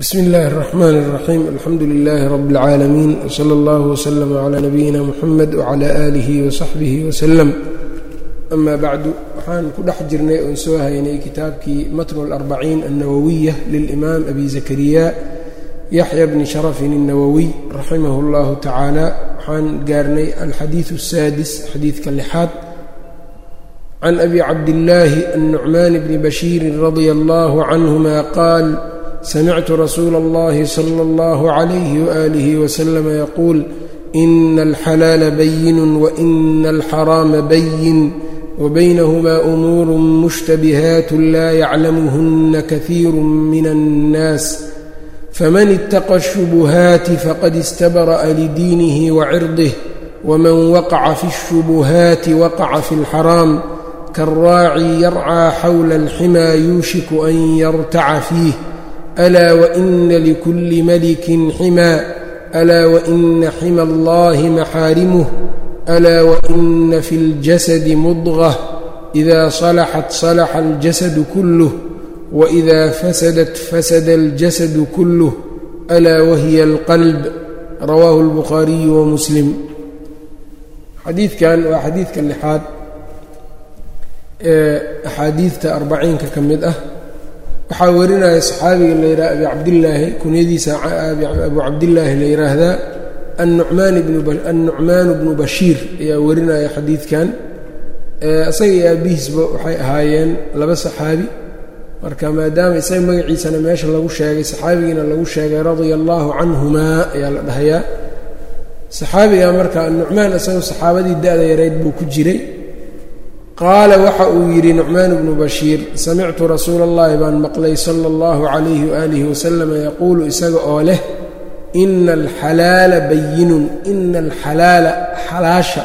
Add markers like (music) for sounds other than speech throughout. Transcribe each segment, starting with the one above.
bsmi اllahi الرحmn الرaxيim alxamdu لilh rb اlcaalamiin wslى اllah wslm عlى nabiyina mxamed wعlى آlih وصaxbih wslm ama bacdu waxaan ku dhex jirnay oon soo haynay kitaabkii matn اlأrbaciin الnawawiya lilimaam abi zakariya yaxya bni sharafin الnawawiy raximah اllahu tacaala waxaan gaarnay alxadiiث الsaadis xadiidka lixaad can abi cabdillaahi الnucmaan bni bashiiri radia اllah canهma qaal samictu rasuula اllahi sala اllahu calayhi waalihi wasalama yaquul ina alxalaala bayinu waina alxaraama bayin wabaynahumaa umuuru mushtabihaatun laa yaclamuhunna kahiiru min annaas faman ittaqa ashubuhaati faqad istabara'a lidiinihi wacirdihi waman waqaca fi اshubuhaati waqaca fi اlxaraam kaaraaci yarcaa xawla alximaa yuushiku an yartaca fiih alaa waina likuli malikin ximaa alaa waina xima allahi maxaarimuh alaa waina fi اljasadi mudغة إida صalaxat صalaxa اljasadu kuluh waإida fasadat fasada اljasadu kuluh alaa wahiya اlqalb rawaahu اlbukhaariyu wamuslim xadiidkan waa xadiidka lixaad ee axaadiidta arbaciinka ka mid ah waxaa warinaya saxaabiga la yidhaha abi cabdillaahi kunyadiisa abu cabdillaahi la yidhaahdaa annucmaan bnu bashiir ayaa warinaya xadiidkan. Isaga iyo aabihiisba waxay ahaayeen laba saxaabi. Marka maadaama isaga magaciisana meesha lagu sheegay saxaabigiina lagu sheegay radia allaahu canhumaa ayaa la dhahayaa. Saxaabiga marka annucmaan isagu saxaabadii da-da yarayd buu ku jiray qaala waxa uu yidhi nucmaan bnu bashiir samictu rasuula اllahi baan maqlay sala اllahu calayhi waalihi wasalama yaquulu isaga oo leh ina alxalaala bayinun ina alxalaala xalaasha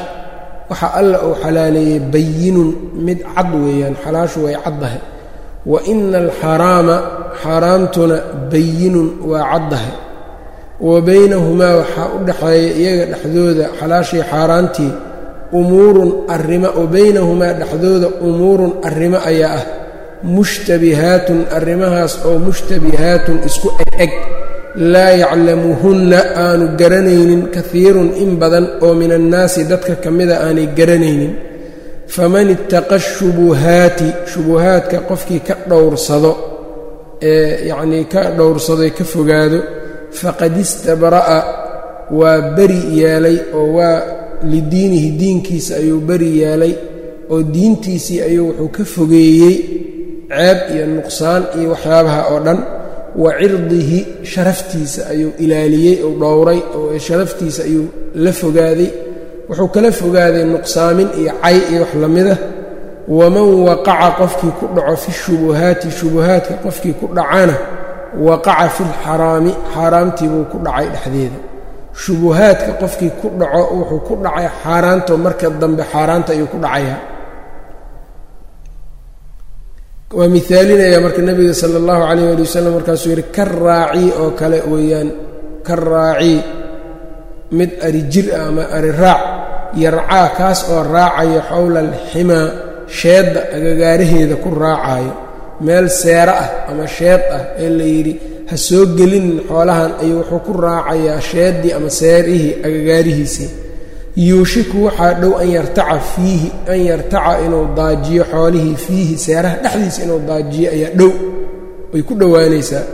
waxa alla uu xalaaleeyey bayinun mid cad weeyaan xalaashu way caddahay. Wa ina alxaraama xaaraamtuna bayinun waa caddahay. Wa baynahumaa waxaa u dhexeeya iyaga dhexdooda xalaashii xaaraantii umuurun arrimo oo baynahumaa dhexdooda umuurun arrimo ayaa ah. Mushtabihaatun arrimahaas oo mushtabihaatun isku eg eg laa yaclamuhunna aanu garanaynin kahiirun in badan oo min annaasi dadka ka mida aanay garanaynin. Faman ittaqa shubuhaati shubuhaadka qofkii ka dhowrsado ee yacnii ka dhowrsadoy ka fogaado faqad istabra'a waa beri yeelay oo waa lidiinihi diinkiisa ayuu beri yeelay oo diintiisii ayuu wuxuu ka fogeeyey ceeb iyo nuqsaan iyo waxyaabaha oo dhan. Wa cirdihi sharaftiisa ayuu ilaaliyey ou dhowray oo sharaftiisa ayuu la fogaaday. Wuxuu kala fogaaday nuqsaamin iyo cay iyo wax la mida. Waman waqaca qofkii ku dhaco fi shubuhaati shubuhaadka qofkii ku dhacana waqaca fi lxaraami xaaraamtii buu ku dhacay dhexdeeda shubuhaadka qofkii ku dhaco wuxuu ku dhacay xaaraanto marka dambe xaaraanta ayuu ku dhacayaa. Waa miaalinaya marka nebiga sala allahu calayh ali wasalam markaasuu yidhi ka raaci oo kale weeyaan ka raaci. Mid ari jir ah ama ari raac yarcaa kaas oo raacayo xowla alximaa sheedda agagaaraheeda ku raacayo meel seero ah ama sheed ah ee la yidhi ha soo gelin xoolahan ayuu wuxuu ku raacayaa sheeddii ama seerihii agagaarihiisii yuushiku waxaa dhow an yartaca fiihi an yartaca inuu daajiyo xoolihii fiihi seeraha dhexdiisa inuu daajiyo ayaa dhow. Way ku dhowaanaysaa.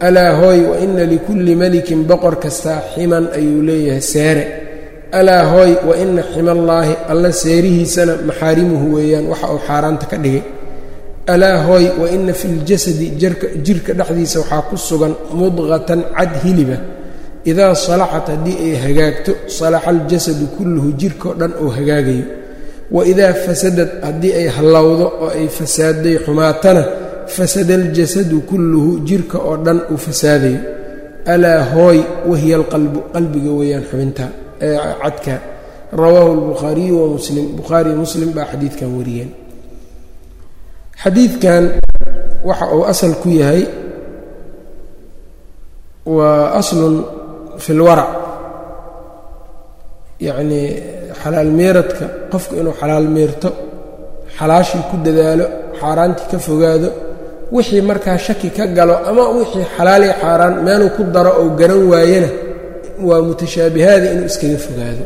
Alaa hooy wa ina likulli melikin boqor kastaa ximan ayuu leeyahay seere. Alaa hooy wa ina ximallaahi alla seerihiisana maxaarimuhu weeyaan waxa uu xaaraanta ka dhigay alaa hooy wa ina fi ljasadi jirka dhexdiisa waxaa ku sugan mudqatan cad hiliba. Idaa salaxat haddii ay hagaagto salaxa aljasadu kulluhu jirkao dhan oo hagaagayo. Wa idaa fasadad haddii ay hallowdo oo ay fasaaday xumaatana fasada aljasadu kulluhu jirka oo dhan uu fasaadayo alaa hooy wahiya alqalbu qalbiga weeyaan xubinta ee cadka. Rawaahu albukhaariyu wa muslim bukhaariy muslim baa xadiidkan wariyeen xadiidkan waxa uu asal ku yahay waa aslun fi lwarac yacnii xalaal meeradka qofku inuu xalaal meerto xalaashii ku dadaalo xaaraantii ka fogaado wixii markaa shaki ka galo ama wixii xalaaliya xaaraan meeluu ku daro ou garan waayana waa mutashaabihaada inuu iskaga fogaado.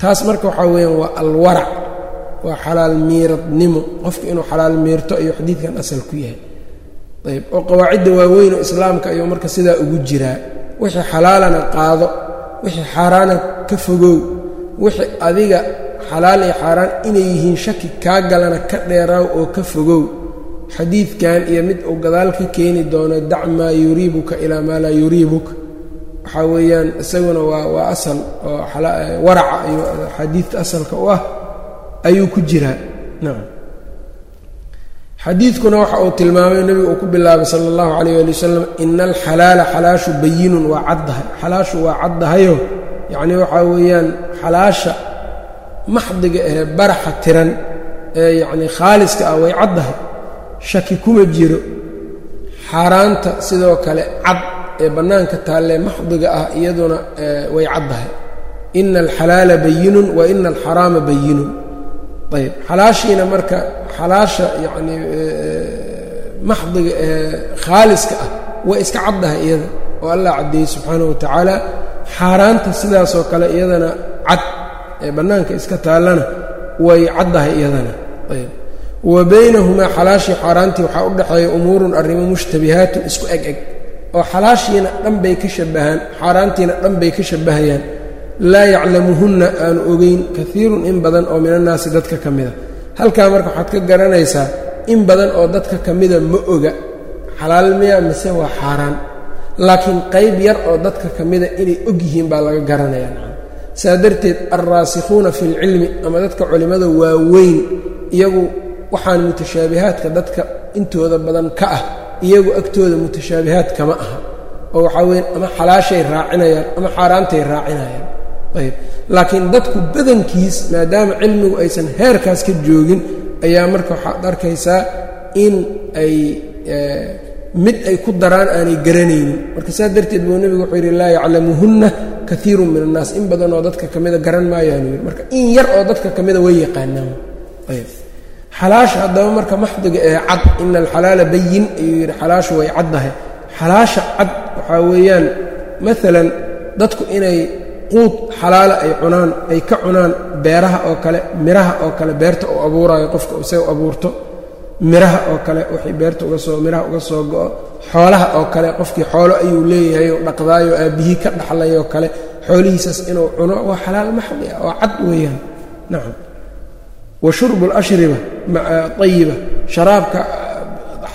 Taas marka waxaa weeyaan waa alwarac waa xalaal miiradnimo. Qofku inuu xalaal miirto ayuu xadiidkan asal ku yahay. Ayb. Oo qawaacidda waaweyn oo islaamka ayuu marka sidaa ugu jiraa. Wixii xalaalana qaado. Wixii xaaraana ka fogow. Wixii adiga xalaal iyo xaaraan inay yihiin shaki kaa galana ka dheeraaw oo ka fogow. Xadiidkan iyo mid uu gadaal ka keeni doono dac maa yuriibuka ilaa maa laa yuriibuka waxaa weeyaan isaguna waa waa asal oo waraca iyo xadiidta asalka u ah ayuu ku jiraa xadiidkuna waxa uu tilmaamay nebigu uu ku bilaabay sala allahu calayh ali wasalam ina alxalaala xalaashu bayinun waa caddahay. Xalaashu waa caddahayo yacnii waxaa weeyaan xalaasha maxdiga ahee baraxa tiran ee yacnii khaaliska ah way caddahay. Shaki kuma jiro. Xaaraanta sidoo kale cad ee bannaanka taallee maxdiga ah iyaduna way caddahay. Ina alxalaala bayinun wa ina alxaraama bayinun ayb. Xalaashiina marka xalaasha yacnii maxdiga ee khaaliska ah way iska caddahay iyada oo allah caddeeyey subxaanahu wa tacaala xaaraanta sidaasoo kale iyadana cad ee bannaanka iska taallana way caddahay iyadana. Ayb. Wa baynahumaa xalaashii xaaraantii waxaa u dhexeeya umuurun arrimo mushtabihaatun isku eg eg. Oo xalaashiina dhan bay ka shabbahaan xaaraantiina dhan bay ka shabbahayaan laa yaclamuhunna aanu ogeyn kaiirun in badan oo min annaasi dadka ka mida. Halkaa marka waxaad ka garanaysaa in badan oo dadka ka mida ma oga. Xalaal miya mise waa xaaraan. Laakiin qayb yar oo dadka ka mida inay og yihiin baa laga garanayaa saa darteed alraasikhuuna fi lcilmi ama dadka culimmada waaweyn iyagu waxaan mutashaabihaadka dadka intooda badan ka ah iyagu agtooda mutashaabihaad kama aha. Oo waxaa weya ama xalaashay raacinayaan ama xaaraantay raacinayaan ayb. Laakiin dadku badankiis maadaama cilmigu aysan heerkaas ka joogin ayaa marka waxaad arkaysaa in ay mid ay ku daraan aanay garanaynin. Marka saa darteed buu nebigu wuxuu yidhi laa yaclamuhunna kaiirun min annaas. In badan oo dadka ka garan maayaanu yidhi. Marka in yar oo dadka ka mida way yaqaanaan. Ayb. Xalaasha haddaba marka maxdiga ee cad ina alxalaala bayin ayuu yidhi xalaashu way caddahay xalaasha cad waxaa weeyaan maalan dadku inay quud xalaala ay cunaan ay ka cunaan beeraha oo kale miraha oo kale beerta uu abuuraayo qofka isaga abuurto miraha oo kale wixii beerta uga soo miraha uga soo go-o xoolaha oo kale qofkii xoolo ayuu leeyahay oo dhaqdaayo aabbihii ka dhaxlayoo kale xoolihiisaas inuu cuno waa xalaal maxdi ah oo cad weeyaan. Nacam wa shurbu alashriba ayiba sharaabka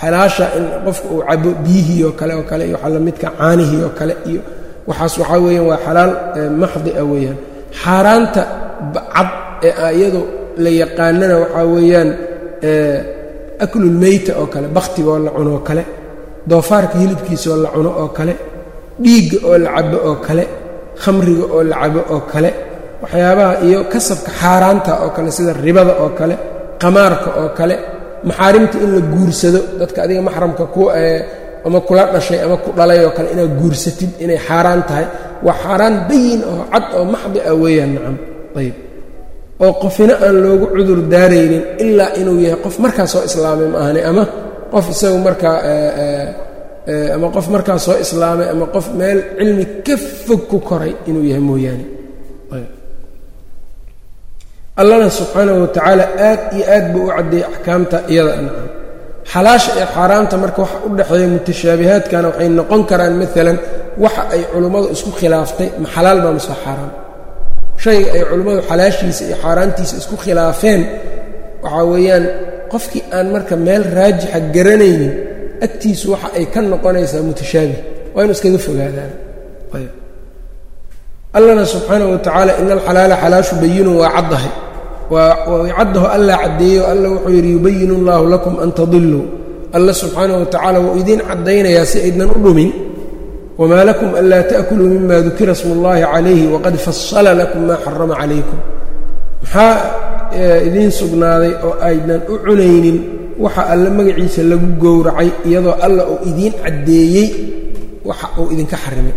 xalaasha in qofka uu cabo biyihii oo kale oo kale iyo waxaa lamidka caanihii oo kale iyo waxaas waxaa weeyaan waa xalaal maxdi ah weeyaan. Xaaraanta cad ee iyadu la yaqaanana waxaa weeyaan aklulmeyta oo kale bakhtigoo la cuno oo kale doofaarka hilibkiisaoo la cuno oo kale dhiigga oo la cabo oo kale khamriga oo la cabo oo kale waxyaabaha iyo kasabka xaaraanta oo kale sida ribada oo kale qamaarka oo kale maxaarimta in la guursado dadka adiga maxramka ku ama kula dhashay ama ku dhalay oo kale inaad guursatid inay xaaraan tahay. Waa xaaraan bayin oo cad oo maxdi ah weeyaan nacam ayb oo qofina aan loogu cudur daaraynin ilaa inuu yahay qof markaa soo islaamay ma ahani ama qof isagu markaa ama qof markaa soo islaamay ama qof meel cilmi ka fog ku koray inuu yahay mooyaane. Allana subxaanahu watacaala aad iyo aad buu u caddeeyey axkaamta iyada nacam xalaasha ee xaaraamta marka waxa u dhexeeya mutashaabihaadkana waxay noqon karaan maalan waxa ay culummadu isku khilaaftay ma xalaal baa mise xaaraam shayga ay culummadu xalaashiisa iyo xaaraantiisa isku khilaafeen waxaa weeyaan qofkii aan marka meel raajixa garanaynin agtiisu waxa ay ka noqonaysaa mutashaabih. Waa inu iskaga fogaadaan. Allana subxaanahu watacaala ina alxalaala xalaashu bayinun waa caddahay way caddaho alla caddeeyo alla wuxuu yidhi yubayin اllahu lakum an tadiluu alla subxaanahu watacaala wuu idiin caddaynayaa si aydnan u dhumin. Wmaa lakum anlaa ta'kuluu mima dukira smu اllahi calayhi waqad fasala lakum maa xarama calaykum. Maxaa idiin sugnaaday oo aydnan u cunaynin waxa alla magaciisa lagu gowracay iyadoo alla uu idiin caddeeyey waxa uu idinka xarimay.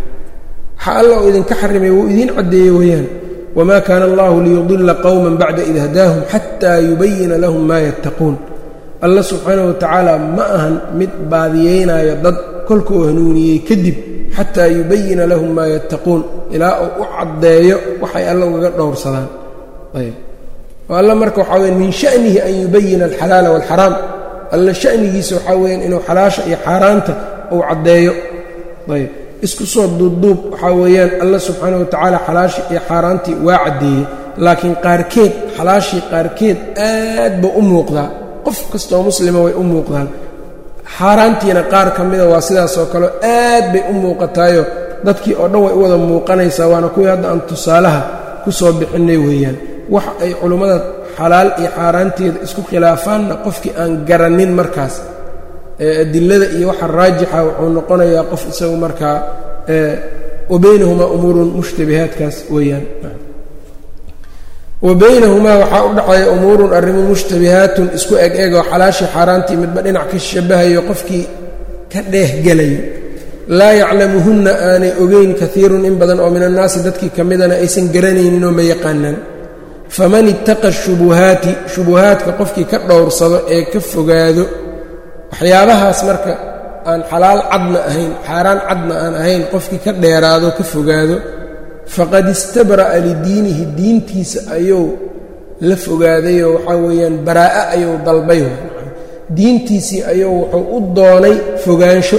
Waxa alla uu idinka xarimay wuu idiin caddeeyey weeyaan wma kaana allahu liyudila qowma bacda id hadaahum xataa yubayina lahum maa yattaquun alla subxaanahu watacaala ma ahan mid baadiyeynayo dad kolkuu hanuuniyey kadib xataa yubayina lahum maa yattaquun ilaa uu u caddeeyo waxay alla ugaga dhowrsadaan oo alla marka waxaa weya min sha'nihi an yubayina alxalaala waalxaraam alla sha'nigiisa waxaa weeyaan inuu xalaasha iyo xaaraanta uu caddeeyo. Ayb isku soo duubduub. Waxaa weeyaan alla subxaana wa tacaala xalaashii iyo xaaraantii waa caddeeyey. Laakiin qaarkeed xalaashii qaarkeed aad ba u muuqdaa. Qof kastoo muslima way u muuqdaan. Xaaraantiina qaar ka mida waa sidaasoo kale aad bay u muuqataayo. Dadkii oo dhan way u wada muuqanaysaa waana kuwii hadda aan tusaalaha ku soo bixinay weeyaan. Wax ay culummada xalaal iyo xaaraanteeda isku khilaafaanna qofkii aan garannin markaas adilada iyo waxa raajixa wuxuu noqonayaa qof isagu markaa wa baynahumaa umuurun mushtabihaadkaas weeyaan. Wa baynahumaa waxaa u dhexeeya umuurun arrimo mushtabihaatun isku eg oo xalaashii xaaraantii midba dhinac ka shabahayo qofkii ka dheehgelayo laa yaclamuhunna aanay ogeyn kaiirun in badan oo min annaasi dadkii ka midana aysan garanaynin oo ma yaqaanaan faman ittaqa shubuhaati shubuhaadka qofkii ka dhowrsado ee ka fogaado waxyaabahaas marka aan xalaal cadna ahayn xaaraan cadna aan ahayn qofkii ka dheeraado ka fogaado faqad istabra'a lidiinihi diintiisa ayuu la fogaadayoo waxaa weeyaan baraa'a ayuu dalbay. Diintiisii ayuu wuxuu u doonay fogaansho.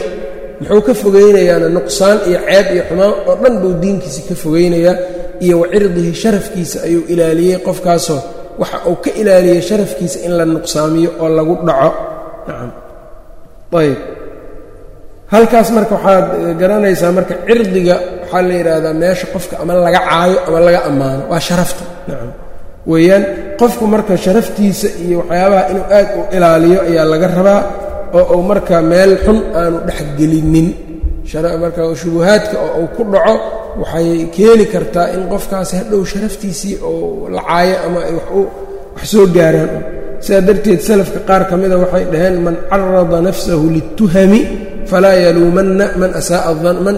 Muxuu ka fogaynayaana nuqsaan iyo ceeb iyo xumaan oo dhan buu diinkiisii ka fogaynayaa iyo wa cirdihi sharafkiisa ayuu ilaaliyey qofkaasoo waxa uu ka ilaaliyey sharafkiisa in la nuqsaamiyo oo lagu dhaco. Nacam ayb. Halkaas marka waxaad garanaysaa marka cirdiga waxaa la yidhaahdaa meesha qofka ama laga caayo ama laga ammaano waa sharafta. Nacam weeyaan qofku marka sharaftiisa iyo waxyaabaha inuu aad u ilaaliyo ayaa laga rabaa oo uu marka meel xun aanu dhexgelinin marka shubuhaadka oo uu ku dhaco waxay keeni kartaa in qofkaasi hadhow sharaftiisii oo la caayo ama ay wax soo gaaraan sidaa darteed salafka qaar ka mida waxay dhaheen man carada nafsahu lituhami falaa yaluumanna man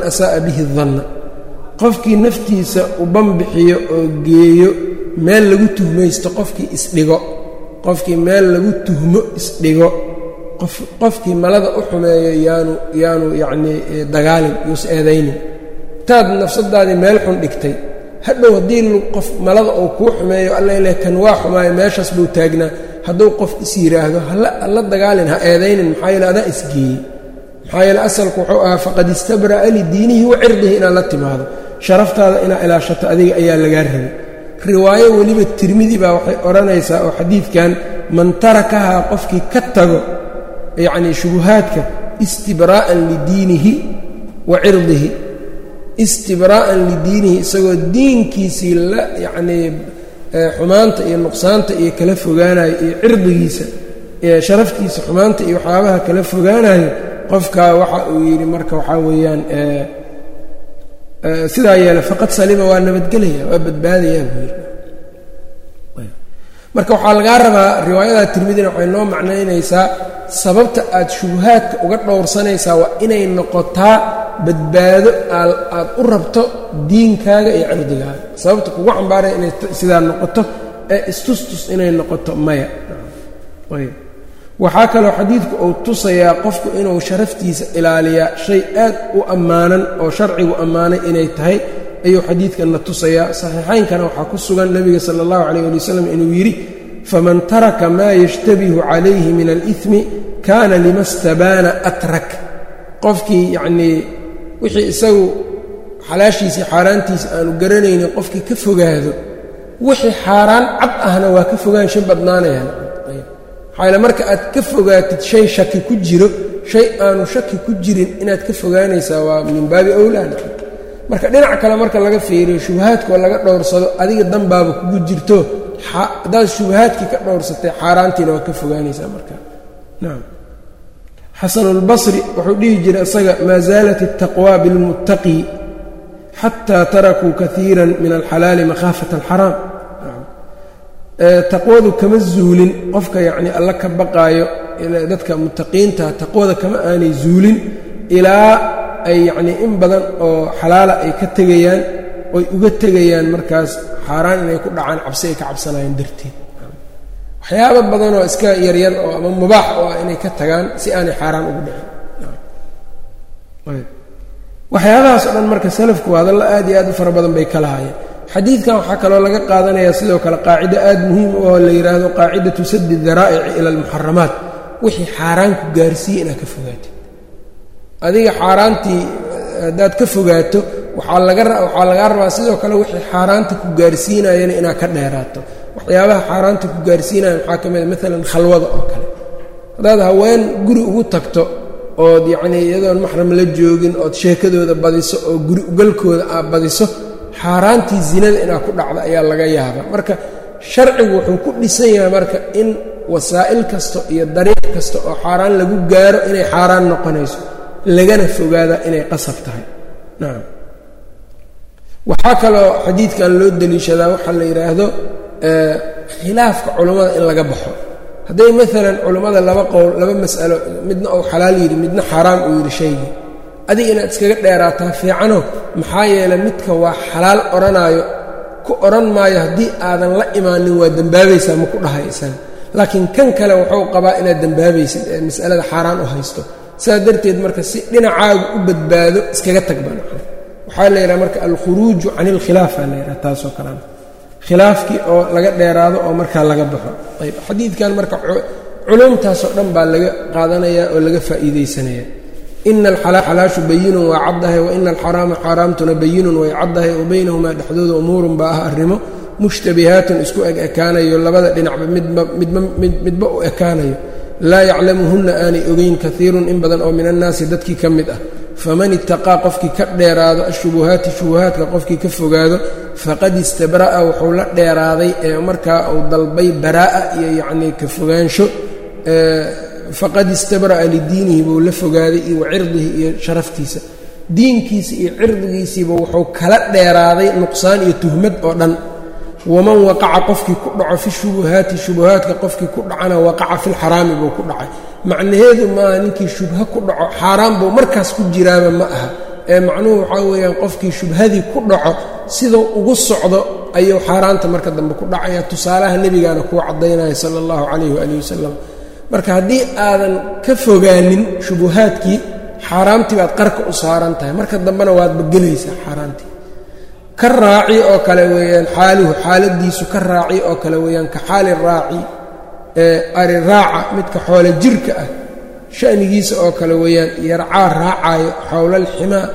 asaa'a bihi danna qofkii naftiisa u banbixiyo oo geeyo meel lagu tuhmaysto qofkii isdhigo. Qofkii meel lagu tuhmo isdhigo. Qofkii malada u xumeeyo yaanu yaanu yacnii dagaalin yuus eedaynin. Taad nafsadaadii meel xun dhigtay. Hadhow haddii qof malada uu kuu xumeeyo alla leh kan waa xumaayo meeshaas buu taagnaa hadduu qof is yidhaahdo hala dagaalin ha eedaynin maxaa yeele adaa isgeeyey maxaa yeele asalku wuxuu ahaa faqad istabra'a lidiinihi wa cirdihi inaad la timaado. Sharaftaada inaad ilaashato adiga ayaa lagaa rabay. Riwaayo weliba tirmidi baa waxay odhanaysaa oo xadiidkan man tarakahaa qofkii ka tago yacnii shubuhaadka istibraa'an lidiinihi wa cirdihi. Istibraa'an lidiinihi isagoo diinkiisii la yacnii xumaanta iyo nuqsaanta iyo kala fogaanayo iyo cirdigiisa sharaftiisa xumaanta iyo waxyaabaha kala fogaanayo qofkaa waxa uu yidhi marka waxaa weeyaan sidaa yeele faqad salima waa nabadgelaya waa badbaadayaa buu yidhi. Marka waxaa lagaa rabaa riwaayada tirmidina waxay noo macnaynaysaa sababta aad shubuhaadka uga dhowrsanaysaa waa inay noqotaa badbaado aad u rabto diinkaaga iyo cirdigaaga sababta kugu cambaaraya inay sidaa noqoto ee istustus inay noqoto maya. Ayb waxaa kaloo xadiidku uu tusayaa qofku inuu sharaftiisa ilaaliyaa shay aad u ammaanan oo sharcigu ammaanay inay tahay ayuu xadiidkanna tusayaa. Saxiixaynkana waxaa ku sugan nebiga sala allahu calayh ali wasalam inuu yidhi faman taraka maa yashtabihu calayhi min alimi kaana lima stabaana atrak. Qofkii yacnii wixii isagu xalaashiisii xaaraantiisa aanu garanaynin qofkii ka fogaado wixii xaaraan cad ahna waa ka fogaansha badnaanayaan maxaa marka aad ka fogaatid shay shaki ku jiro shay aanu shaki ku jirin inaad ka fogaanaysaa waa min baabi owlaana marka dhinac kale marka laga fiiriyo shubahaadkoo laga dhowrsado adiga danbaaba kugu jirto haddaad shubahaadkii ka dhowrsatay xaaraantiina waa ka fogaanaysaa marka. Nacam xasanulbasri wuxuu dhihi jiray isaga maa zaalat altaqwa bilmuttaqi xataa tarakuu kaiira min alxalaali makhaafata alxaraam taqwadu kama zuulin qofka yacnii alla ka baqaayo dadka muttaqiinta taqwada kama aanay zuulin ilaa ay yacnii in badan oo xalaala ay ka tegayaan oy uga tegayaan markaas xaaraan inay ku dhacaan cabsi ay ka cabsanayaan darteed waxyaabo badanoo iska yaryar oo ama mubaax oo ah inay ka tagaan si aanay xaaraan ugu dhicin waxyaabahaas o dhan marka salafku hadallo aad iyo aad u fara badan bay ka lahaayeen. Xadiidkan waxaa kaloo laga qaadanayaa sidoo kale qaacido aad muhiim u oo la yidhaahdo qaacidatu sadi daraa'ici ila almuxaramaat wixii xaaraan ku gaarsiiye inaad ka fogaatid adiga xaaraantii haddaad ka fogaato waxaa laga waxaa lagaa rabaa sidoo kale wixii xaaraanta ku gaarsiinayana inaad ka dheeraato. Waxyaabaha xaaraanta ku gaarsiinaya maxaa ka mida maalan khalwada oo kale. Haddaad haween guri ugu tagto ood yacnii iyadoon maxram la joogin ood sheekadooda badiso oo guri ugalkooda aad badiso xaaraantii zinada inaad ku dhacdo ayaa laga yaabaa. Marka sharcigu wuxuu ku dhisan yahay marka in wasaa'il kasta iyo dariiq kasta oo xaaraan lagu gaaro inay xaaraan noqonayso lagana fogaadaa inay qasab tahay. Nacam waxaa kaloo xadiidkan loo deliishadaa waxaa la yidhaahdo khilaafka culammada in laga baxo hadday maalan culammada laba qowl laba mas'alo midna uu xalaal yidhi midna xaaraam uu yidhi shaygii adiga inaad iskaga dheeraataa fiicano maxaa yeelay midka waa xalaal odhanaayo ku odhan maayo haddii aadan la imaanin waa dembaabaysaa ma ku dhahay isaga laakiin kan kale wuxuu qabaa inaad dembaabaysid ee mas'alada xaaraan u haysto. Saas darteed marka si dhinacaagu u badbaado iskaga tag baa waxaa la yidhaha marka alkhuruuju can ilkhilaafa la yidhaha taasoo kalena khilaafkii oo laga dheeraado oo markaa laga baxo. Ayb xadiidkan marka culumtaasoo dhan baa laga qaadanayaa oo laga faa'iidaysanaya. Ina alxalaashu bayinun waa caddahay wa ina alxaraama xaaraamtuna bayinun way caddahay wa baynahumaa dhexdooda umuurun baa ah arrimo mushtabihaatun isku eg ekaanayo labada dhinacba midba u ekaanayo. Laa yaclamuhunna aanay ogeyn kaiirun in badan oo min annaasi dadkii ka mid ah. Faman itaqaa qofkii ka dheeraado ashubuhaati shubuhaadka qofkii ka fogaado faqad istabra'a wuxuu la dheeraaday ee markaa uu dalbay baraa'a iyo yacnii ka fogaansho faqad istabra'a lidiinihi buu la fogaaday iyo wa cirdihi iyo sharaftiisa. Diinkiisa iyo cirdigiisiiba wuxuu kala dheeraaday nuqsaan iyo tuhmad oo dhan. Waman waqaca qofkii ku dhaco fi shubuhaati shubuhaadka qofkii ku dhacana waqaca filxaraami buu ku dhacay. Macnaheedu maaha ninkii shubha ku dhaco xaaraan buu markaas ku jiraaba ma aha ee macnuhu waxaa weeyaan qofkii shubhadii ku dhaco siduu ugu socdo ayuu xaaraanta marka dambe ku dhacaya. Tusaalaha nebigaana kuu caddaynaya sala allahu calayhi waalihi wasalam marka haddii aadan ka fogaanin shubuhaadkii xaaraamtii baad qarka u saaran tahay. Marka dambena waadba gelaysaa xaaraantii. Ka raaci oo kale weeyaan xaaluhu xaaladiisu ka raaci oo kale weeyaan ka xaali raaci ee ari raaca midka xoolo jirka ah sha'nigiisa oo kale weeyaan yarcaa raacaayo xowlalximaa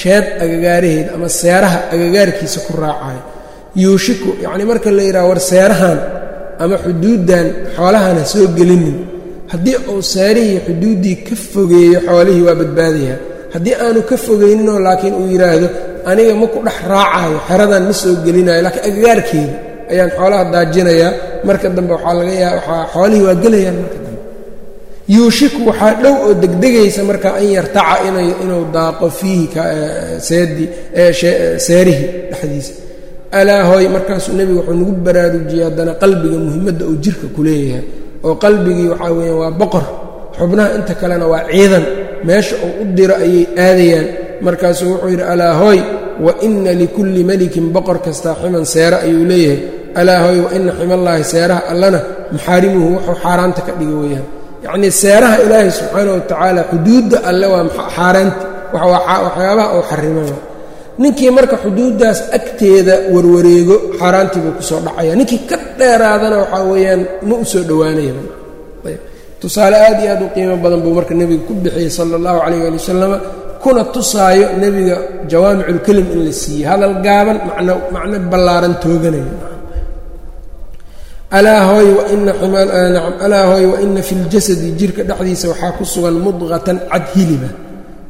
sheed agagaaraheeda ama seeraha agagaarkiisa ku raacayo yuushiku yacnii marka la yidhaha war seerahan ama xuduuddan xoolahan ha soo gelinin. Haddii uu seerihii xuduuddii ka fogeeyo xoolihii waa badbaadayaa haddii aanu ka fogayninoo laakiin uu yidhaahdo aniga ma ku dhex raacaayo xeradan ma soo gelinayo. Laakiin agagaarkeeda ayaan xoolaha daajinayaa. Marka dambe waxaa laga yaa waxaa xoolihii waa gelayaan marka dambe yuushiku waxaa dhow oo degdegaysa marka an yartaca inuu daaqo fiihi seedii seerihii dhexdiisa. Alaa hooy markaasuu nebigu wuxuu nagu baraarujiyey haddana qalbiga muhimadda uu jirka ku leeyahay. Oo qalbigii waxaa weeyaan waa boqor xubnaha inta kalena waa ciidan. Meesha uu u diro ayay aadayaan. Markaasuu wuxuu yidhi alaa hooy wa inna likulli melikin boqor kastaa ximan seere ayuu leeyahay. Alaa hooy wa ina ximallaahi seeraha allana maxaarimuhu wuxuu xaaraanta ka dhiga weeyaan yacnii seeraha ilaahay subxaana wa tacaala xuduudda alle waa xaaraanti? Waxyaabaha uu xarimaya ninkii marka xuduuddaas agteeda warwareego xaaraantii buu ku soo dhacaya ninkii ka dheeraadana waxaa weeyaan ma u soo dhowaanayaba tusaale aad iyo aad u qiimo badan buu marka nebiga ku bixiyey sala allahu calayh ali wasalama kuna tusaayo nebiga jawaamiculkelim in la siiyey. Hadal gaaban macno ballaaran tooganayo alaa hooy waina fi ljasadi jirka dhexdiisa waxaa ku sugan mudqatan cad hiliba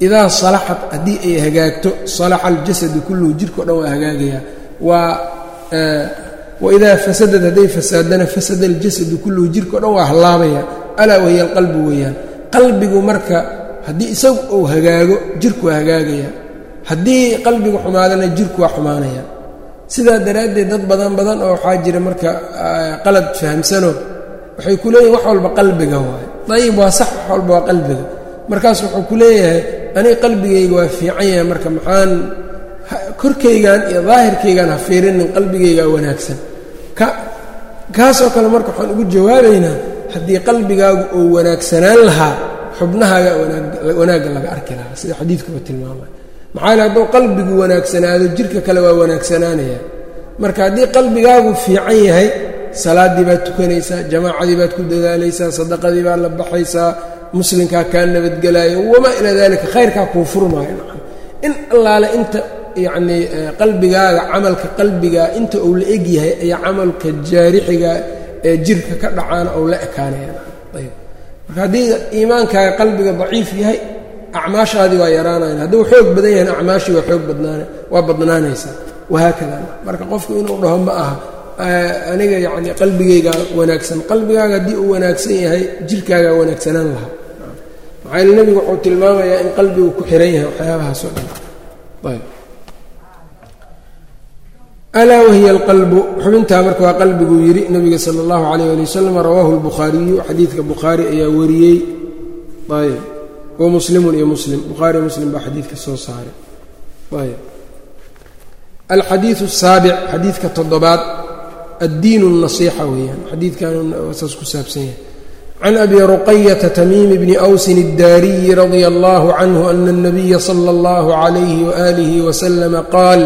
idaa salaxat haddii ay hagaagto salaxa aljasadu kulluhu jirkao dhan waa hagaagayaa. Waidaa fasadad hadday fasaadana fasada aljasadu kulluhu jirkao dhan waa hallaabaya alaa wahiya alqalbu weeyaan. Qalbigu marka haddii isagu uu hagaago jirku waa hagaagaya haddii qalbigu xumaadana jirku waa xumaanaya sidaa daraaddeed dad badan badan oo waxaa jira marka qalad fahamsano waxay ku leeyihiin wax walba qalbiga waaye. Dayib waa sax wax walba waa qalbiga. Markaas wuxuu ku leeyahay aniga qalbigayga waa fiican yahay marka maxaan korkaygan iyo daahirkaygan ha fiirinin qalbigaygaa wanaagsan. Ka kaasoo kale marka waxaan ugu jawaabaynaa haddii qalbigaagu uu wanaagsanaan lahaa xubnahaaga wanaagga laga arki lahaa sida xadiidkuba tilmaamay maxaa yale hadduu qalbigu wanaagsanaado jirka kale waa wanaagsanaanaya. Marka haddii qalbigaagu fiican yahay salaaddii baad tukanaysaa jamaacadii baad ku dadaalaysaa sadaqadii baad la baxaysaa muslimkaa kaa nabadgelaayo wamaa ilaa dalika khayrkaa kuu furmaayo. In allaale inta yacnii qalbigaaga camalka qalbigaa inta uu la eg yahay ayaa camalka jaarixiga ee jirka ka dhacaana ou la ekaanaya marka haddii iimaankaaga qalbiga daciif yahay acmaashaadii waa yaraanayan hadduu xoog badan yahan acmaashii waa xoog badnaan waa badnaanaysaa wahaakada marka qofku inuu dhaho ma aha aniga yacni qalbigayga wanaagsan. Qalbigaaga haddii uu wanaagsan yahay jirkaagaa wanaagsanaan lahaa. Maxaa yele nebigu wuxuu tilmaamayaa in qalbigu ku xiran yahay waxyaabahaasoo dhan. Alaa wahiya alqalbu? Xubintaa marka waa qalbiguu yidhi nabiga sala allahu calayh ali wasalam rawaahu lbukhaariyu xadiidka bukhaari ayaa wariyey. Ayb wa muslimun iyo muslim bukhaari muslim baa xadiidka soo saaray ayb alxadiidu asaabic xadiidka toddobaad addiin النaصيxa weeyaan xadiidkan saas ku saabsan yahay can abi ruqayata tamiimi bni أwsin الdaariyi radي اllah canhu ana الnabiya slى اllah عalayh وآlih وslm qaal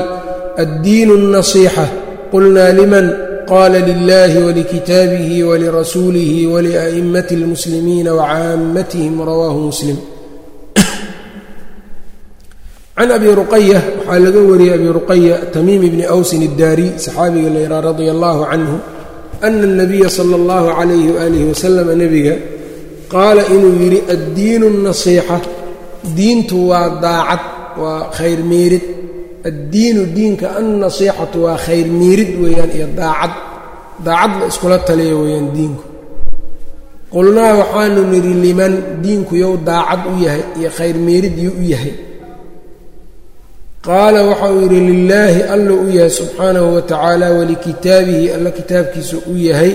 addiin النaصيxة qulna lman qala lilah wlkitaabih wlrasuulih wlأئmaة الmuslimiina وcaamathm rawaahu muslim can abi ruqaya waxaa laga wariyey abi ruqaya tamiim bni awsin iddaari saxaabiga la yidhaha radia allahu canhu ana اnabiya sala اllahu calayhi waalihi wasalam nebiga qaala inuu yidhi addiinu nasiixa diintu waa daacad waa khayr miirid addiinu diinka annasiixatu waa khayr miirid weeyaan iyo daacad. Daacad la iskula taliya weeyaan diinku. Qulnaa waxaanu nidhi liman diinku yow daacad u yahay iyo khayr miirid yuu u yahay qaala waxa uu yidhi lilaahi alla u yahay subxaanahu wa tacaala walikitaabihi alla kitaabkiisa u yahay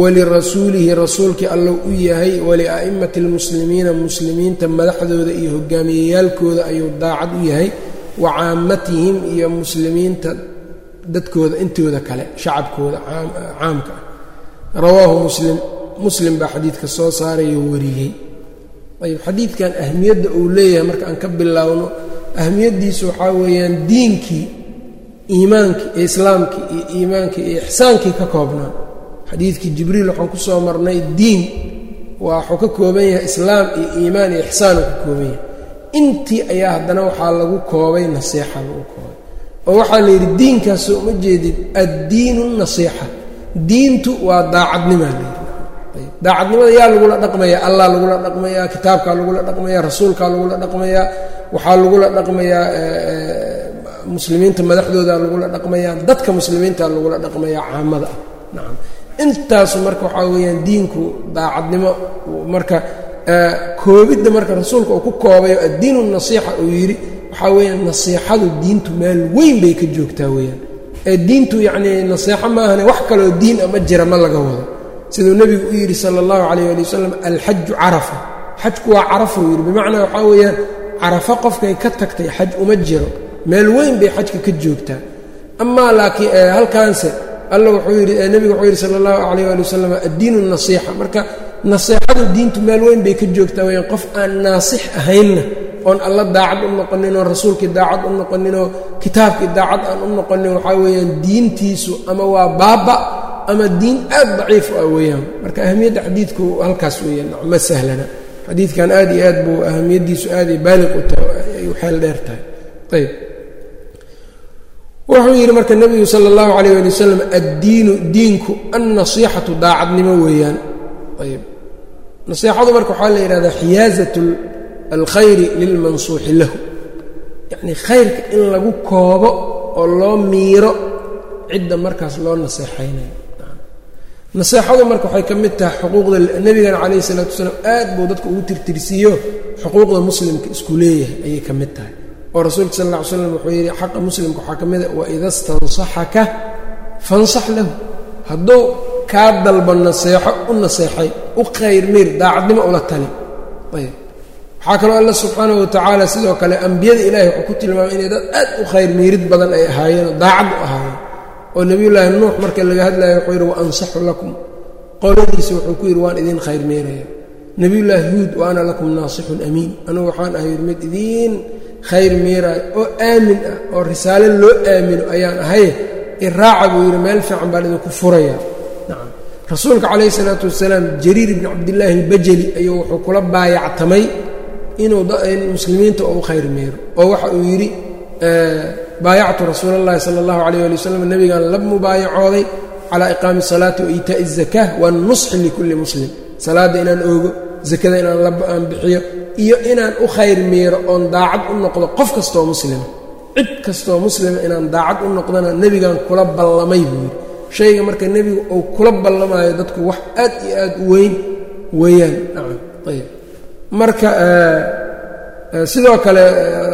walirasuulihi rasuulkii alla u yahay walia'immati almuslimiina muslimiinta madaxdooda iyo hogaamiyeyaalkooda ayuu daacad u yahay wa caamatihim iyo muslimiinta dadkooda intooda kale shacabkooda caamka ah rawaahu muslim muslim baa xadiidka soo saarayoo wariyey ayb xadiidkan ahmiyadda uu leeyahay marka aan ka biloawno ahmiyaddiisu waxaa weeyaan diinkii iimaankii iyo islaamkii iyo iimaankii iyo ixsaankii ka koobnaa xadiidkii jibriil waxaan ku soo marnay diin waxuu ka kooban yahay islaam iyo iimaan iyo ixsaan uu ka kooban yahay. Intii ayaa haddana waxaa lagu koobay nasiixa lagu koobay. Oo waxaa la yidhi diinkaas uma jeedid addiinu nasiixa. Diintu waa daacadnimaa layidhi daacadnimada yaa lagula dhaqmayaa allah lagula dhaqmayaa kitaabkaa lagula dhaqmayaa rasuulkaa lagula dhaqmayaa waxaa lagula dhaqmayaa muslimiinta madaxdooda lagula dhaqmayaa dadka muslimiinta lagula dhaqmayaa caamada. Ah intaasu marka waxaa weeyaan diinku daacadnimo marka koobidda marka rasuulka uu ku koobayo addiinu nasiixa uu yidhi waxaa weeyaan nasiixadu diintu meel weyn bay ka joogtaa weeyaan. Ee diintu yacnii nasiixo maahane wax kaloo diin ama jira ma laga wado. Siduu nebigu u yidhi sala allahu calayh ali wasalam alxaju carafa. Xajku waa carafuu yidhi bimacnaa waxaa weeyaan carafa qofkay ka tagtay xaj uma jiro. Meel weyn bay xajka ka joogtaa. Amaa laakiin halkaanse alla wuxuu yidhi nebigu wuxuu yidhi sala allahu calayh ali wasalam addiinu nasiixa. Marka nasiixadu diintu meel weyn bay ka joogtaa weyaan qof aan naasix ahaynna oon alla daacad u noqoninoo rasuulkii daacad u noqoninoo kitaabkii daacad aan u noqonin waxaa weeyaan diintiisu ama waa baaba ama diin aad daciif ah weeyaan. Marka ahamiyadda xadiidku halkaas weeyaan ma sahlana xadiidkan aad iyo aad buu ahamiyaddiisu aaday baaliq u tahay ay u xeel dheer tahay. Ayb wuxuu yidhi marka nebigu sala allahu calayh ali wasalam addiinu diinku annasiixatu daacadnimo weeyaan. Ayb nasiixadu marka waxaa la yidhahdaa xiyaazat alkhayri lilmansuuxi lahu. Yacnii khayrka in lagu koobo oo loo miiro cidda markaas loo naseexaynayo naseexadu marka waxay ka mid tahay xuquuqda nebigana calayhi isalaatu wasalaam aad buu dadka ugu tirtirsiiyo xuquuqda muslimka isku leeyahay ayay ka mid tahay. Oo rasuulka sal alla ly slam wuxuu yidhi xaqa muslimka waxaa ka mid a waida stansaxaka fansax lahu. Hadduu kaa dalba naseexo u naseexay u khayr miir daacadnimo ula tali. Ayb. Waxaa kaloo alla subxaanahu watacaala sidoo kale ambiyada ilaahay wuxuu ku tilmaamay inay dad aad u khayr miirid badan ay ahaayeen oo daacad u ahaayeen oo nebiyullaahi nuux marka laga hadlayo wuxuu yidhi wa lakum. Qoladiisa wuxuu ku yidhi waan idiin khayr meeraya nebiyullaahi huud wa ana lakum naasixun amiin. Anugu waxaan ahay mid idiin khayr oo aamin ah oo risaale loo aamino ayaan ahay iraaca buu yidhi meel fiican baan idinku furaya rasuulka calayhi isalaatu wasalaam jariir ibni cabdillaahi albajali ayuu wuxuu kula baayactamay inuu muslimiinta u khayr oo waxa uu yidhi baayactu rasuula اllahi sala اllahu alayh ali wasalam nebigaan la mubaayacooday calaa iqaami الsalaati wa iitaaءi الzaka waannusxi likulli muslim salaadda inaan oogo zakada inaan aan bixiyo iyo inaan u khayr miiro oon daacad u noqdo qof kastoo muslima cid kastoo muslima inaan daacad u noqdona nebigan kula ballamay buu yidhi shayga marka nebigu uu kula ballamaayo dadku wax aad iyo aad u weyn weeyaan nacam ayb marka sidoo kale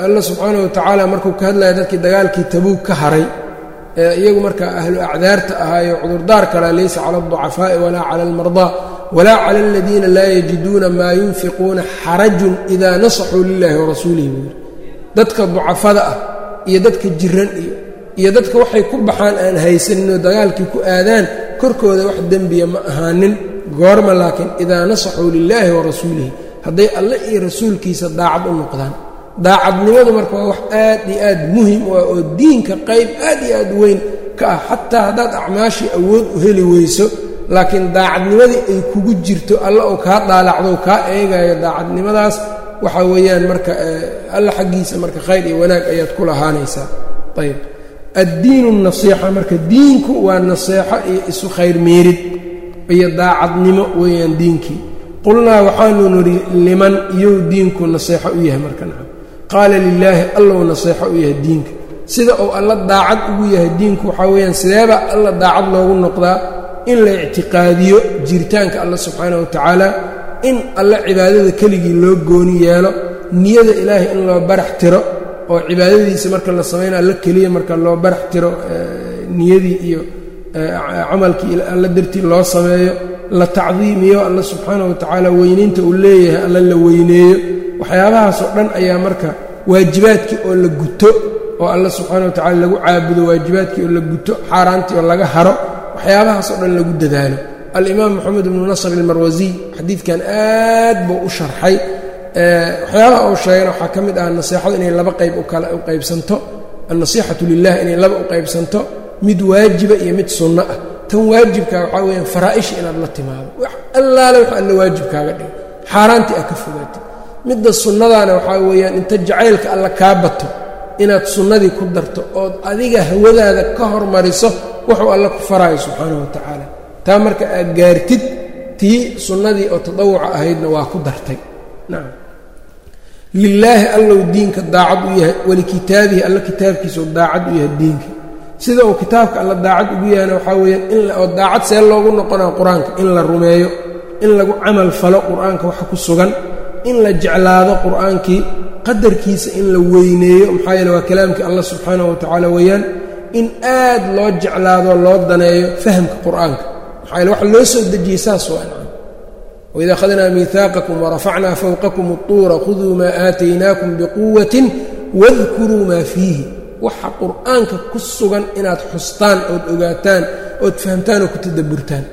alla subxaanahu watacaala markuu ka hadlaya dadkii dagaalkii tabuug ka haray ee iyagu marka ahlu acdaarta ahaayo cudurdaar kala laysa cala alducafaa'i walaa cala almardaa walaa cala aladiina laa yajiduuna maa yunfiquuna xarajun idaa nasaxuu lilahi warasuulihi buu yidhi. Dadka ducafada ah iyo dadka jiran iyo iyo dadka waxay ku baxaan aan haysaninoo dagaalkii ku aadaan korkooda wax dembiya ma ahaanin goorma laakiin idaa nasaxuu lilaahi wa rasuulihi hadday alle iyo rasuulkiisa daacad u noqdaan. Daacadnimadu marka waa wax aad iyo aad muhiim u ah oo diinka qayb aad iyo aad weyn ka ah. Xataa haddaad acmaashii awood u heli weyso laakiin daacadnimadii ay kugu jirto alle oo kaa daalacdo kaa eegayo daacadnimadaas waxaa weeyaan marka alla xaggiisa marka khayr iyo wanaag ayaad ku lahaanaysaa. Ayb addiinu nasiixa marka diinku waa naseexo iyo isu khayr meerid iyo daacadnimo weeyaan diinkii qulnaa waxaanu nidhi liman iyou diinku naseexo u yahay marka nacam qaala lilaahi allou naseexo u yahay diinka. Sida uu alla daacad ugu yahay diinku waxaa weeyaan sideeba alla daacad loogu noqdaa in la ictiqaadiyo jiritaanka alla subxaana wa tacaala in alle cibaadada keligii loo gooni yeelo niyada ilaahay in loo barax tiro oo cibaadadiisa marka la samayna alla keliya marka loo barax tiro niyadii iyo camalkii alla dartii loo sameeyo la tacdiimiyo alla subxaana wa tacaala weynaynta uu leeyahay alla la weyneeyo. Waxyaabahaasoo dhan ayaa marka waajibaadkii oo la guto oo alla subxaana wa tacala lagu caabudo waajibaadkii oo la guto xaaraantii oo laga haro waxyaabahaasoo dhan lagu dadaalo. Alimaam moxamed ibnu nasr almarwasiy xadiidkan aad buu u sharxay. Waxyaabaha uu sheegana waxaa ka mid ah naseexadu inay laba qayb u kala u qaybsanto. Annasiixatu lilah inay laba u qaybsanto. Mid waajiba iyo mid sunno ah tan waajibka waxaa weyaan faraa'ishi inaad la timaado. Allaale wax alla waajibkaaga dhigo xaaraantii aad ka fogaatid. Midda sunnadaana waxaa weeyaan inta jacaylka alla kaa bato inaad sunnadii ku darto ood adiga hawadaada ka hormariso wuxuu alla ku faraayo subxaana wa tacaala. Taa marka aad gaartid tii sunnadii oo tadawuca ahaydna waa ku dartay. Nacam lilaahi allow diinka daacad u yahay walikitaabihi alla kitaabkiisao daacad u yahay diinka sida uu kitaabka alla daacad ugu yahayna waxaa weeyaan inoo daacad see loogu noqonaa qur'aanka in la rumeeyo in lagu camal falo qur'aanka waxa ku sugan in la jeclaado qur'aankii qadarkiisa in la weyneeyo maxaa yeele waa kalaamkii allah subxaanahu wa tacaala weeyaan in aad loo jeclaado loo daneeyo fahamka qur'aanka. Maxaa yeele waxa loo soo dejiyey saas waa nacam waida akhadnaa miihaaqakum warafacnaa fowqakum اطuura khuduu maa aataynaakum biquwatin wadkuruu maa fiihi waxa qur'aanka ku sugan inaad xustaan ood ogaataan ood fahamtaan oo ku tadabburtaan.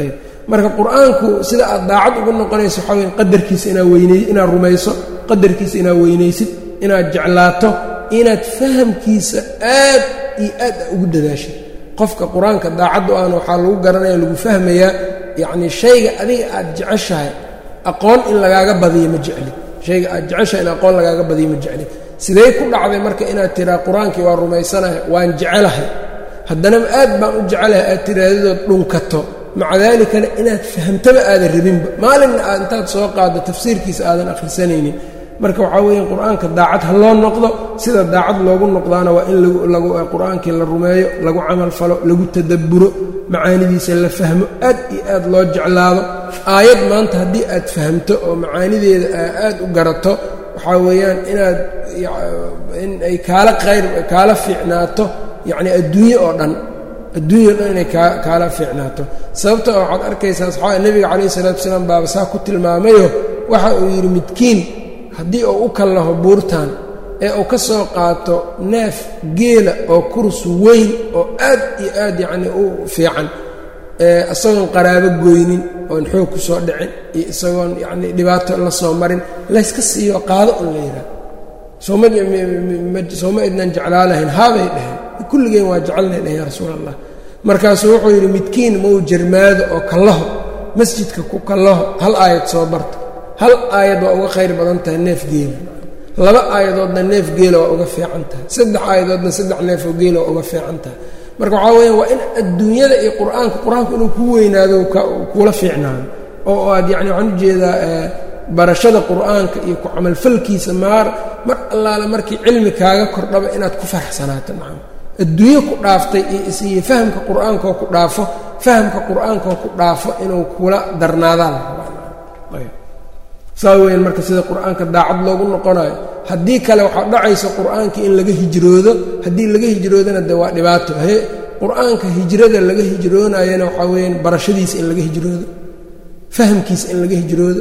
Ayb marka qur'aanku sida aad daacad ugu noqonayso waxaa weya qadarkiisa inaa weyney inaad rumayso qadarkiisa inaad weynaysid inaad jeclaato inaad fahamkiisa aad iyo aad ugu dadaashid qofka qur'aanka daacaddu ahna waxaa lagu garanaya lagu fahmayaa yacnii shayga adiga aad jeceshahay aqoon in lagaaga badiyo ma jeclid shayga aad jeceshahay in aqoon lagaaga badiyo ma jeclid sidee ku dhacday marka inaad tiraa qur'aankii waa rumaysanahay waan jecelahay. Haddana aad baan u jecelahay aad tiraadadood dhunkato. Maca daalikana inaad fahamtaba aadan rabinba maalinna aad intaad soo qaaddo tafsiirkiisa aadan akhrisanaynin. Marka waxaa weeyaan qur'aanka daacad ha loo noqdo sida daacad loogu noqdaana waa in qur'aankii la rumeeyo lagu camal falo lagu tadabburo macaanidiisa la fahmo aad iyo aad loo jeclaado. Aayad maanta haddii aad fahamto oo macaanideeda aad u garato waxaa weeyaan inaad in ay kaala qayr kaala fiicnaato yacni adduunye oo dhan. Adduunya o dhan inay kaa kaala fiicnaato. Sababta waxaad arkaysaa saxaaba nebiga calayhi salatu wasalaam baaba saa ku tilmaamayo waxa uu yidhi midkiin haddii uu u kallaho buurtan ee uu ka soo qaato neef geela oo kurus weyn oo aad iyo aad yacnii u fiican isagoon qaraabo goynin oon xoog ku soo dhicin iyo isagoon yacnii dhibaato la soo marin layska siiyo qaado un la yidhaah sooma idnan jeclaa haabay dhaheen. Kulligeen waa jecelnay dhaheen rasuul allah markaasuu wuxuu yidhi midkiin mau jarmaado oo kallaho masjidka ku kallaho hal aayad soo barta. Hal aayad waa uga khayr badan tahay neef geela laba aayadoodna neef geela waa uga fiican tahay. Saddex aayadoodna saddex neefoo geela waa uga fiican tahay marka waxaa weyaan waa in adduunyada iyo qur'aanka qur'aanku inuu ku weynaado kuula fiicnaado oo aad yacni waxaan u jeedaa barashada qur'aanka iyo ku camalfalkiisa maar mar allaale markii cilmi kaaga kordhaba inaad ku faraxsanaato nacam adduunyo ku dhaaftay iyo fahamka qur'aankaoo ku dhaafo fahamka qur'aankaoo ku dhaafo inuu kula darnaadaan. Saa weyan marka sida qur'aanka daacad loogu noqonayo haddii kale waxaa dhacaysa qur'aanka in laga hijroodo haddii laga hijroodana de waa dhibaato he. Qur'aanka hijrada laga hijroonayana waxaa weyaan barashadiisa in laga hijroodo fahamkiisa in laga hijroodo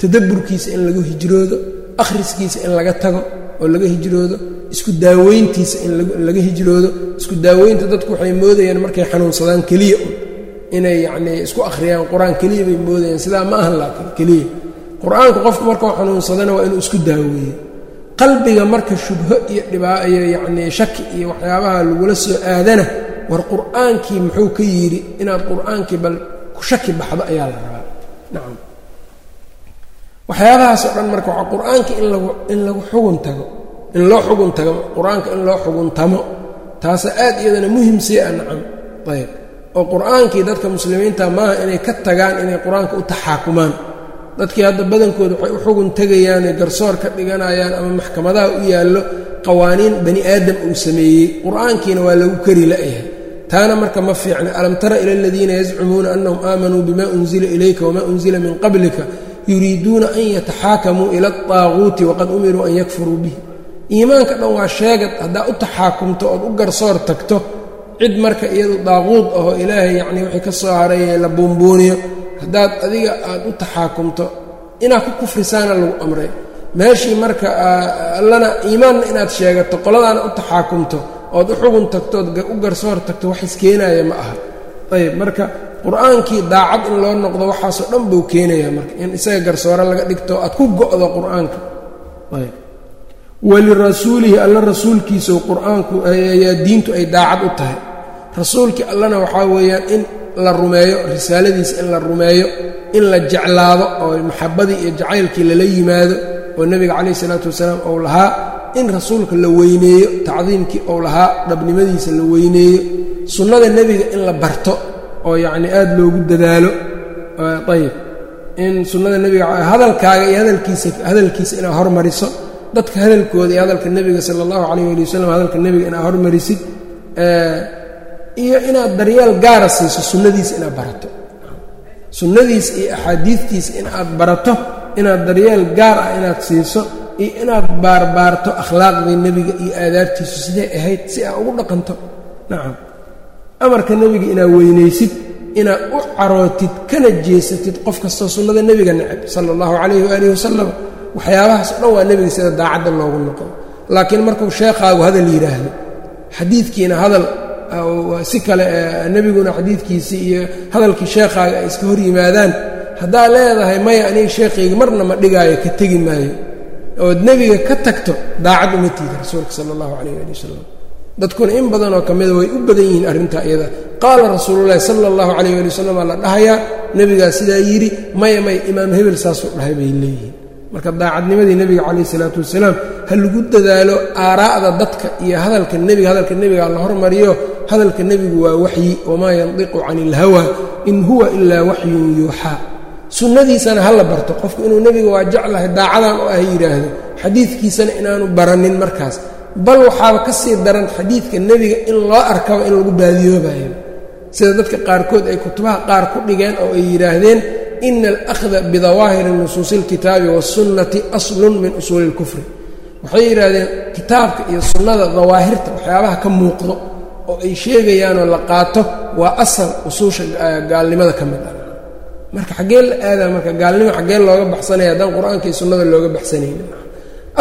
tadabburkiisa in laga hijroodo akhriskiisa in laga tago oo laga hijroodo isku daaweyntiisa in laga hijroodo. Isku daaweynta dadku waxay moodayaan markay xanuunsadaan keliya. Un inay yacnii isku akhriyaan qur'aan keliya bay moodayaan. Sidaa ma ahan laakiin keliya. Qur'aanku qofku markuu xanuunsadana waa inuu isku daaweeyo qalbiga marka shubho iyo dhibaa iyo yacnii shaki iyo waxyaabaha lagula soo aadana war qur'aankii muxuu ka yidhi inaad qur'aankii bal ku shaki baxdo ayaa la rabaa. Nacam waxyaabahaasoo dhan marka waa qur'aanka in lagu in lagu xugun tago in loo xugun tago qur'aanka in loo xuguntamo taasa aad iyadana muhiim sii ah nacam ayb. Oo qur'aankii dadka muslimiinta maaha inay ka tagaan inay qur'aanka u taxaakumaan dadkii hadda badankooda waxay u xugun tegayaane garsoor ka dhiganayaan ama maxkamadaha u yaallo qawaaniin bani aadam uu sameeyey. Qur'aankiina waa lagu kari la'yahay. Taana marka ma fiicna alam tara ila aladiina yazcumuuna annahum aamanuu bima unzila ilayka wamaa unzila min qablika yuriiduuna an yataxaakamuu ila alطaaguuti waqad umiruu an yakfuruu bihi. Iimaanka dhan waa sheegad haddaa u taxaakumto ood u garsoor tagto cid marka iyadu daaquud ahoo ilaahay yacnii wixii ka soo haray la buunbuuniyo haddaad adiga aad u taxaakumto inaad ku kufrisaana lagu amray meeshii marka allana iimaanna inaad sheegato qoladaana u taxaakumto ood u xugun tagtood u garsoor tagto wax iskeenaya ma aha. Ayb marka qur'aankii daacad in loo noqdo waxaasoo dhan buu keenayaa marka in isaga garsoore laga dhigto aad ku go'do qur'aanka. Ayb walirasuulihi alla rasuulkiisao qur'aanku ayaa diintu ay daacad u tahay rasuulkii allana waxaa weeyaan in la rumeeyo risaaladiisa in la rumeeyo in la jeclaado oo maxabadii iyo jacaylkii lala yimaado oo nebiga calayh isalaatu wasalaam ou lahaa in rasuulka la weyneeyo tacdiimkii ou lahaa dhabnimadiisa la weyneeyo sunnada nebiga in la barto oo yacnii aada loogu dadaalo. Ayib in sunnada nebiga hadalkaaga iyo hadalkiisa hadalkiisa inaad hormariso dadka hadalkooda iyo hadalka nebiga sala allahu calayh ali wasalam hadalka nebiga inaad hormarisid iyo inaad daryeel gaara siiso sunnadiisa inaad barato. Sunnadiisa iyo axaadiidtiisa inaad barato inaad daryeel gaar ah inaad siiso iyo inaad baarbaarto akhlaaqdii nebiga iyo aadaabtiisu siday ahayd si aad ugu dhaqanto. Nacam amarka nebiga inaad weynaysid inaad u carootid kana jeesatid qof kastoo sunnada nebiga necab sala allahu calayhi waaalih wasalam waxyaabahaas o dhan waa nebiga sida daacadda loogu noqdo laakiin markuu sheekhaagu hadal yidhaahdo xadiidkiina hadal si kale nebiguna xadiidkiisii iyo hadalkii sheekhaaga ay iska hor yimaadaan. Haddaad leedahay maya aniga sheekhayga marna ma dhigaayo ka tegi maayo. Ood nebiga ka tagto daacad uma tiida rasuulka sala allahu calayh ali wasalam dadkuna in badanoo ka mida way u badan yihiin arrintaa iyada. Qaala rasuululahi sala allahu calayh ali wasalam aa la dhahayaa? Nebigaa sidaa yidhi maya maya imaam hebel saasuu dhahay bay leeyihiin. Marka daacadnimadii nebiga calayh isalaatu wasalaam ha lagu dadaalo aaraa'da dadka iyo hadalka nebiga hadalka nebiga la hormariyo hadalka nebigu waa waxyi wamaa yandiqu cani ilhawa in huwa ilaa waxyun yuuxaa sunnadiisana ha la barto qofku inuu nebiga waa jeclahay daacadan oo ah yidhaahdo xadiidkiisana inaanu baranin markaas bal waxaaba ka sii daran xadiidka nebiga in loo arkaba in lagu baadiyoobayo sida dadka qaarkood ay kutubaha qaar ku dhigeen oo ay yidhaahdeen ina alahda bidawaahiri nusuusi اlkitaabi waالsunnati aslun min usuuli اlkufri waxay yidhaahdeen kitaabka iyo sunnada dawaahirta waxyaabaha ka muuqdo oo ay sheegayaanoo la qaato waa asal usuusha gaalnimada ka mid ah. Marka xaggee la aadaa marka gaalnimo xaggee looga baxsanaya haddaan qur'aanka iyo sunnada looga baxsanaynin.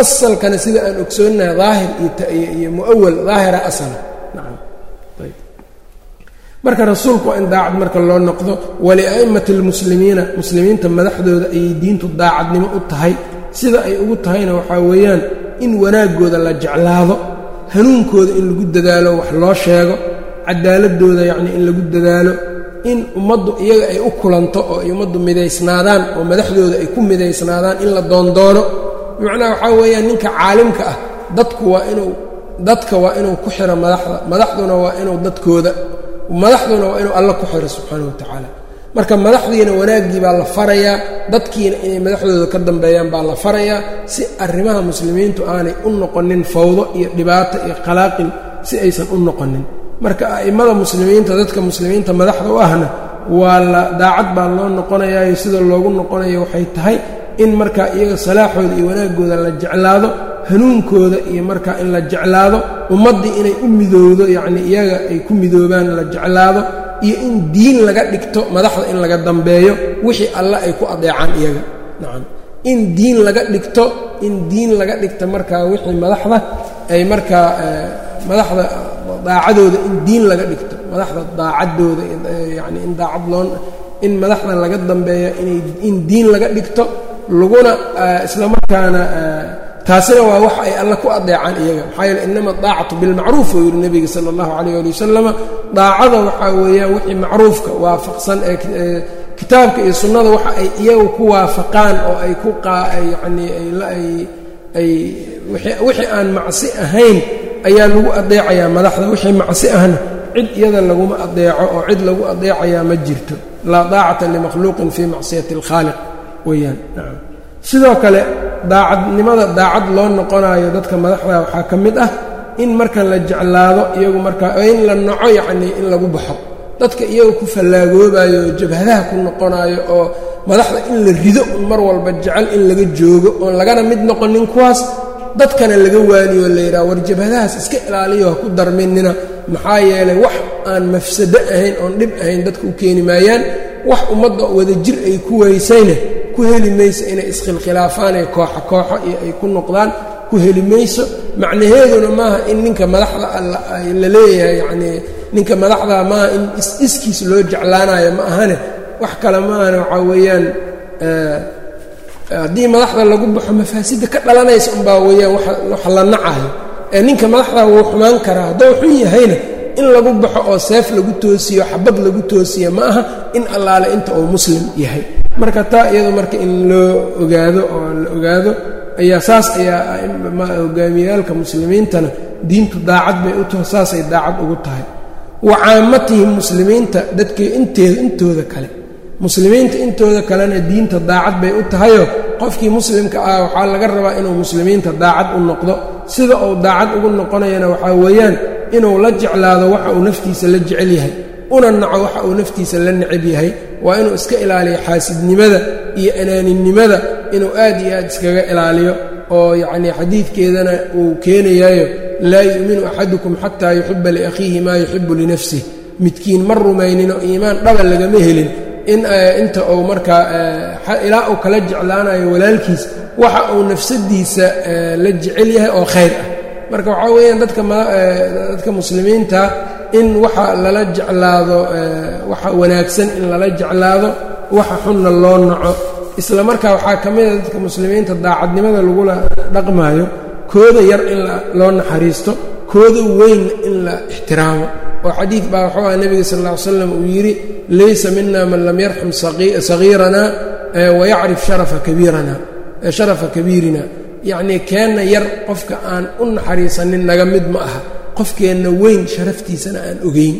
Asalkana sida aan ogsoonnahay daahir iyo mu'awal daahira asala marka rasuulku waa in daacad marka loo noqdo walia'immati almuslimiina muslimiinta madaxdooda ayay diintu daacadnimo u tahay. Sida ay ugu tahayna waxaa weeyaan in wanaaggooda la jeclaado hanuunkooda in lagu dadaalo wax loo sheego cadaaladooda yacnii in lagu dadaalo in ummaddu iyaga ay u kulanto oo ay ummaddu midaysnaadaan oo madaxdooda ay ku midaysnaadaan in la doondoono. Bimacnaha waxaa weeyaan ninka caalimka ah dadku waa inuu dadka waa inuu ku xiro madaxda madaxduna waa inuu dadkooda madaxduna waa inuu alla ku xiro subxaana wa tacaala marka madaxdiina wanaaggii baa la farayaa dadkiina inay madaxdooda ka dambeeyaan baa la farayaa si arrimaha muslimiintu aanay u noqonin fawdo iyo dhibaato iyo qalaaqin si aysan u noqonin. Marka a'immada muslimiinta dadka muslimiinta madaxda u ahna waa la daacad baa loo noqonayaayo sida loogu noqonayo waxay tahay in markaa iyaga salaaxooda iyo wanaaggooda la jeclaado hanuunkooda iyo markaa in la jeclaado ummaddii inay u midowdo yacnii iyaga ay ku midoobaan la jeclaado iyo in diin laga dhigto madaxda in laga dambeeyo wixii alle ay ku adeecaan iyaga. Nacam. In diin laga dhigto in diin laga dhigto markaa wixii madaxda ay markaa madaxda daacadooda in diin laga dhigto. Madaxda daacadooda yacni in daacad loo in madaxda laga dambeeyo inay in diin laga dhigto laguna isla markaana taasina waa wax ay alla ku adeecaan iyaga. maxaa yeele inama daacatu bilmacruuf oo yidhi nebiga sala allahu calayh ali wasalama daacada waxaa weeyaan wixii macruufka waafaqsan ee kitaabka iyo sunnada waxa ay iyagu ku waafaqaan oo ay ku yacnii ay wixii aan macsi ahayn ayaa lagu adeecayaa madaxda. Wixii macsi ahna cid iyada laguma adeeco oo cid lagu adeecayaa ma jirto. Laa daacata limakhluuqin fii macsiyati alkhaaliq weeyaan. Sidoo kale daacadnimada daacad loo noqonayo dadka madaxda waxaa ka mid ah in marka la jeclaado iyagu markaa in la naco yacnii in lagu baxo. Dadka iyagu ku fallaagoobayo oo jabhadaha ku noqonayo oo madaxda in la rido mar walba jecel in laga joogo oon lagana mid noqonin kuwaas dadkana laga waaniyo la yidhaha war jabhadahaas iska ilaaliyo ha ku darminina. Maxaa yeelay wax aan mafsado ahayn oon dhib ahayn dadka u keeni maayaan wax ummadda wadajir ay ku weysayne ku heli mayso inay iskhilkhilaafaan ee kooxo iyo ay ku noqdaan ku heli mayso. Macnaheeduna maaha in ninka madaxda la leeyahay yacnii ninka madaxda maaha in is-iskiis loo jeclaanayo ma ahane. Wax kale maahane waxaa weeyaan haddii madaxda lagu baxo mafaasidda ka dhalanaysa unbaa weeyaan waxa la nacayo. Ee ninka madaxda wuu xumaan karaa hadduu xun yahayna in lagu baxo oo seef lagu toosiyo xabad lagu toosiyo ma aha in allaale inta uu muslim yahay marka taa iyado marka in loo ogaado oo la ogaado ayaa saas ayaa hogaamiyaalka muslimiintana diintu daacad bay u taho saasay daacad ugu tahay. Wa caamatihim muslimiinta dadkii inteeda intooda kale. Muslimiinta intooda kalena diinta daacad bay u tahayoo qofkii muslimka ah waxaa laga rabaa inuu muslimiinta daacad u noqdo. Sida uu daacad ugu noqonayana waxaa weeyaan inuu la jeclaado waxa uu naftiisa la jecel yahay una naco waxa uu naftiisa la necab yahay. Waa inuu iska ilaaliyo xaasidnimada iyo anaaninimada inuu aad iyo aad iskaga ilaaliyo oo yacnii xadiidkeedana uu keenayaayo laa yu'minu axadukum xataa yuxiba liakhiihi maa yuxibu linafsih midkiin ma rumaynino iimaan dhaba lagama helin. In inta uu markaa ilaa uu kala jeclaanayo walaalkiis waxa uu nafsadiisa la jecel yahay oo khayr ah. Marka waxaa weeyaan dadka muslimiinta in waxa lala jeclaado waxa wanaagsan in lala jeclaado waxa xunna loo naco. Isla markaa waxaa ka mida dadka muslimiinta daacadnimada lagula dhaqmaayo kooda yar in loo naxariisto kooda weyn in la ixtiraamo. Oo xadiid baa waxuu aha nebiga sal lla ly slam uu yidhi laysa mina man lam yarxam sagiirana wayacrif sharafa kabiirana sharafa kabiirina. Yacnii keenna yar qofka aan u naxariisanin naga mid ma aha qofkeenna weyn sharaftiisana aan ogeyn.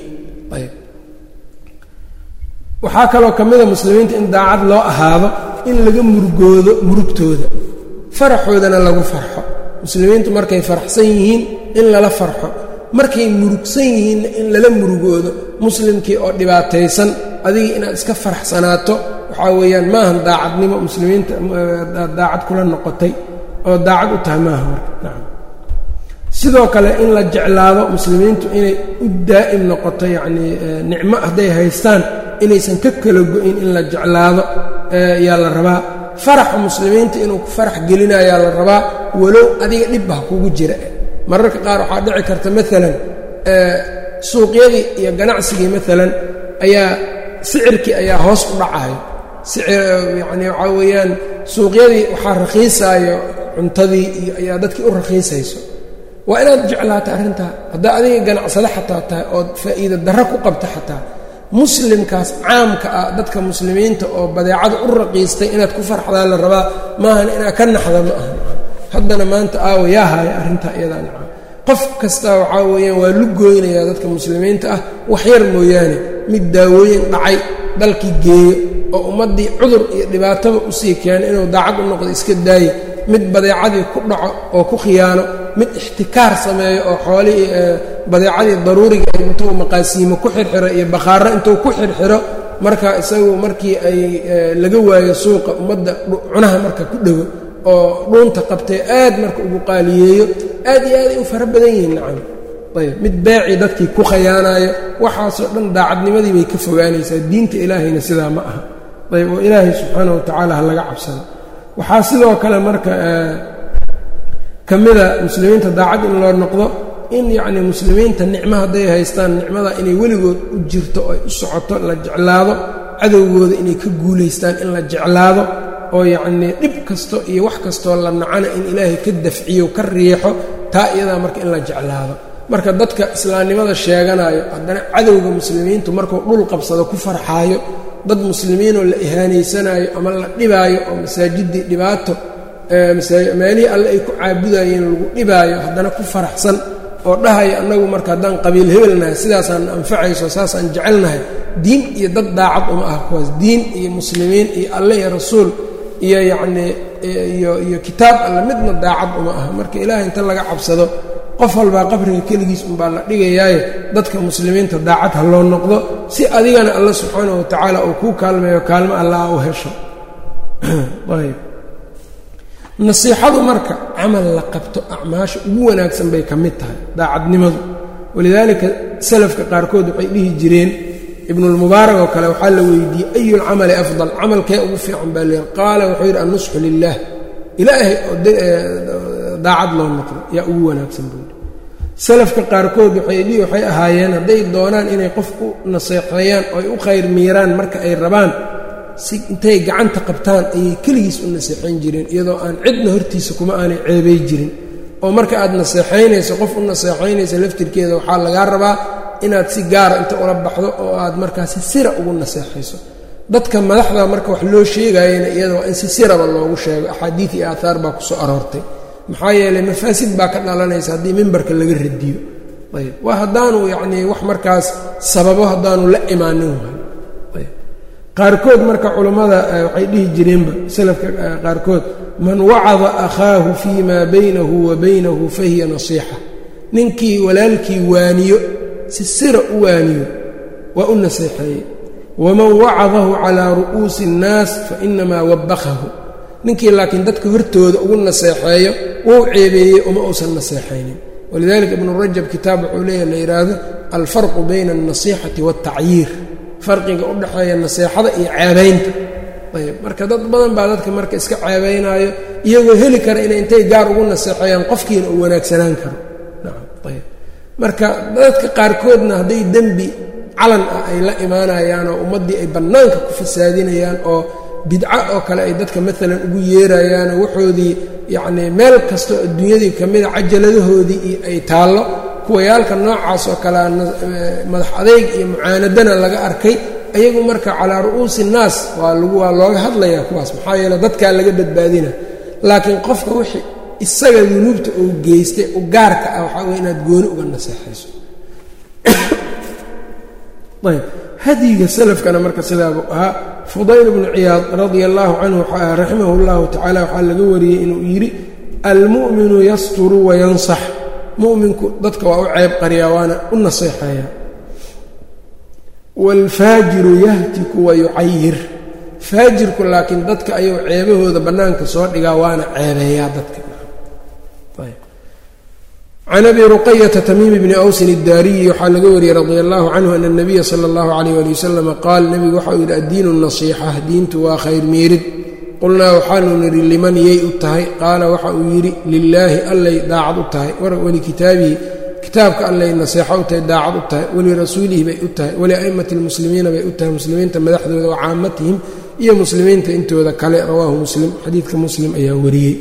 Waxaa kaloo ka mida muslimiinta in daacad loo ahaado in laga murugoodo murugtooda. Faraxoodana lagu farxo. Muslimiintu markay faraxsan yihiin in lala farxo. Markay murugsan yihiinna in lala murugoodo muslimkii oo dhibaataysan adigii inaad iska faraxsanaato waxaa weeyaan maahan daacadnimo muslimiinta daacad kula noqotay oo daacad u tahay maaha marka. Nacam sidoo kale in la jeclaado muslimiintu inay u daa'im noqoto yacnii nicmo hadday haystaan inaysan ka kala go-in in la jeclaado yaa la rabaa. Faraxa muslimiinta inuu ku farax gelinayaa la rabaa walow adiga dhibba ha kugu jira. Mararka qaar waxaa dhici karta maalan suuqyadii iyo ganacsigii maalan ayaa sicirkii ayaa hoos u dhacayo yacni waxaa weeyaan suuqyadii waxaa rakhiisaayo cuntadii iyo ayaa dadkii u rakhiisayso waa inaad jeclaata arrintaa. Haddaa adiga ganacsado xataa tahay ood faa'iida darro ku qabta xataa. Muslimkaas caamka ah dadka muslimiinta oo badeecada u raqiistay inaad ku farxdaa la rabaa maahan inaad ka naxda ma aha haddana maanta aawa yaa haya arrintaa iyadaa qof kasta waxaa weeyaan waa lu gooynayaa dadka muslimiinta ah wax yar mooyaane mid daawooyin dhacay dalkii geeyo oo ummaddii cudur iyo dhibaataba u sii keena inuu daacad u noqdo iska daaye mid badeecadii ku dhaco oo ku khiyaano mid ixtikaar sameeyo oo xoolihii badeecadii daruuriga intuu maqaasiimo ku xirxiro iyo bakhaaro intuu ku xirxiro marka isagu markii ay laga waayo suuqa ummadda cunaha marka ku dhego oo dhuunta qabtee aad marka ugu qaaliyeeyo aad iyo aad ay u fara badan yihiin nacam. Ayb mid beecii dadkii ku khayaanayo waxaasoo dhan daacadnimadii bay ka fogaanaysaa diinta ilaahayna sidaa ma aha. Ayb oo ilaahay subxaana wa tacaala ha laga cabsado waxaa sidoo kale marka ka mida muslimiinta daacad in loo noqdo in yacni muslimiinta nicmo hadday haystaan nicmada inay weligood u jirto ay u socoto la jeclaado cadowgooda inay ka guulaystaan in la jeclaado oo yacnii dhib kasto iyo wax kastoo la nacana in ilaahay ka dafciyo ka riixo taa iyadaa marka in la jeclaado. Marka dadka islaamnimada sheeganayo haddana cadowga muslimiintu markuu dhul qabsado ku farxaayo dad muslimiinoo la ihaanaysanayo ama la dhibaayo oo masaajiddii dhibaato meelihii alle ay ku caabudayeen lagu dhibaayo haddana ku faraxsan oo dhahaya annagu marka haddaan qabiil hebelnahay sidaasaan anfacayso saasaan jecelnahay diin iyo dad daacad uma ah kuwaas diin iyo muslimiin iyo alle iyo rasuul iyo yacnii iyo kitaab alle midna daacad uma ah marka ilaahay inta laga cabsado qof walbaa qabriga keligiis unbaa la dhigayaaye dadka muslimiinta daacad ha loo noqdo si adigana alla subxaanahu wa tacaala uu kuu kaalmeeyo kaalmo allah u hesho. (clears throat) Ayb nasiixadu marka camal la qabto acmaasha ugu wanaagsan bay ka mid tahay daacadnimadu. Walidaalika salafka qaarkood waxay dhihi jireen ibnulmubaarak oo kale waxaa la weydiiyey ayu lcamali afdal? Camalkee ugu fiican baa leeyahy qaala wuxuu yidhi annusxu lilaah ilaahay daacad loo noqdo yaa ugu wanaagsan buu yidhi. Salafka qaarkood waxay waxay ahaayeen hadday doonaan inay qof u naseexeeyaan oo ay u khayr miiraan marka ay rabaan si intay gacanta qabtaan ayay keligiis u naseexayn jireen iyadoo aan cidna hortiisa kuma aanay ceebay jirin. Oo marka aad naseexaynayso qof u naseexaynaysa laftirkeeda waxaa lagaa rabaa inaad si gaara inta ula baxdo oo aad markaa si sira ugu naseexayso dadka madaxda marka wax loo sheegayana iyada waa in si siraba loogu sheego axaadiid iyo aaaar baa ku soo aroortay. Maxaa yeelay mafaasid baa ka dhalanaysa haddii mimbarka laga radiyo. Ayb waa haddaanu yacnii wax markaas sababo haddaanu la imaanin waay qaarkood marka culammada waxay dhihi jireenba salafka qaarkood man wacada akhaahu fii maa baynahu wa baynahu fahiya nasiixa. Ninkii walaalkii waaniyo si sira u waaniyo waa u naseexeeyey waman wacadahu calaa ru'uusi اnnaas fainamaa wabbaqahu ninkii laakiin dadka hortooda ugu naseexeeyo wuu ceebeeyey uma uusan naseexaynin walidalika ibnu rajab kitaab wuxuu leeyahy la yidhaahdo alfarqu bayna alnasiixati waاltacyiir farqiga u dhexeeya naseexada iyo ceebaynta ayb marka dad badan baa dadka marka iska ceebaynaayo iyagoo heli kara inay intay gaar ugu naseexeeyaan qofkiina uu wanaagsanaan karo. Nacam ayb. Marka dadka qaarkoodna hadday dembi calan ah ay la imaanayaan oo ummaddii ay bannaanka ku fasaadinayaan oo bidco oo kale ay dadka maalan ugu yeerayaanoo waxoodii yacnii meel kastoo adduunyadii ka mida cajaladahoodii iyo ay taallo kuwayaalka noocaas oo kalea madax adeyg iyo mucaanadana laga arkay ayagu marka calaa ru'uusi innaas waa lagu waa looga hadlayaa kuwaas. Maxaa yeele dadkaa laga badbaadina. Laakiin qofka wixii isaga dunuubta uu geystay u gaarka ah waxaa weye inaad gooni uga naseexayso. (coughs) Ayb hadyiga salafkana marka sidaabuu ahaa fudayl bnu ciyaad radia allaahu canhu raximah اllahu tacala waxaa laga wariyey inuu yidhi almu'minu yasturu wayansax mu'minku dadka waa u ceeb qaryaa waana u naseexeeyaa waalfaajiru yahtiku wayucayir faajirku laakiin dadka ayuu ceebahooda bannaanka soo dhigaa waana ceebeeyaa dadka. Can abi ruqayata tamiimi bni awsin iddaariyi waxaa laga wariyey radia allahu canhu ana اnabiya sala اllahu alayh ali wasalam qaal nebigu waxau yidhi addiinu nasiixa diintu waa khayr miirid qulnaa waxaanu nidhi liman yay u tahay? Qaala waxa uu yidhi lilaahi allay daacad u tahay. Walikitaabihi kitaabka allay naseexo u tahay daacad u tahay. Walirasuulihi bay u tahay. Walia'immati lmuslimiina bay u tahay. Muslimiinta madaxdooda wa caamatihim iyo muslimiinta intooda kale rawaahu muslim. Xadiidka muslim ayaa wariyey.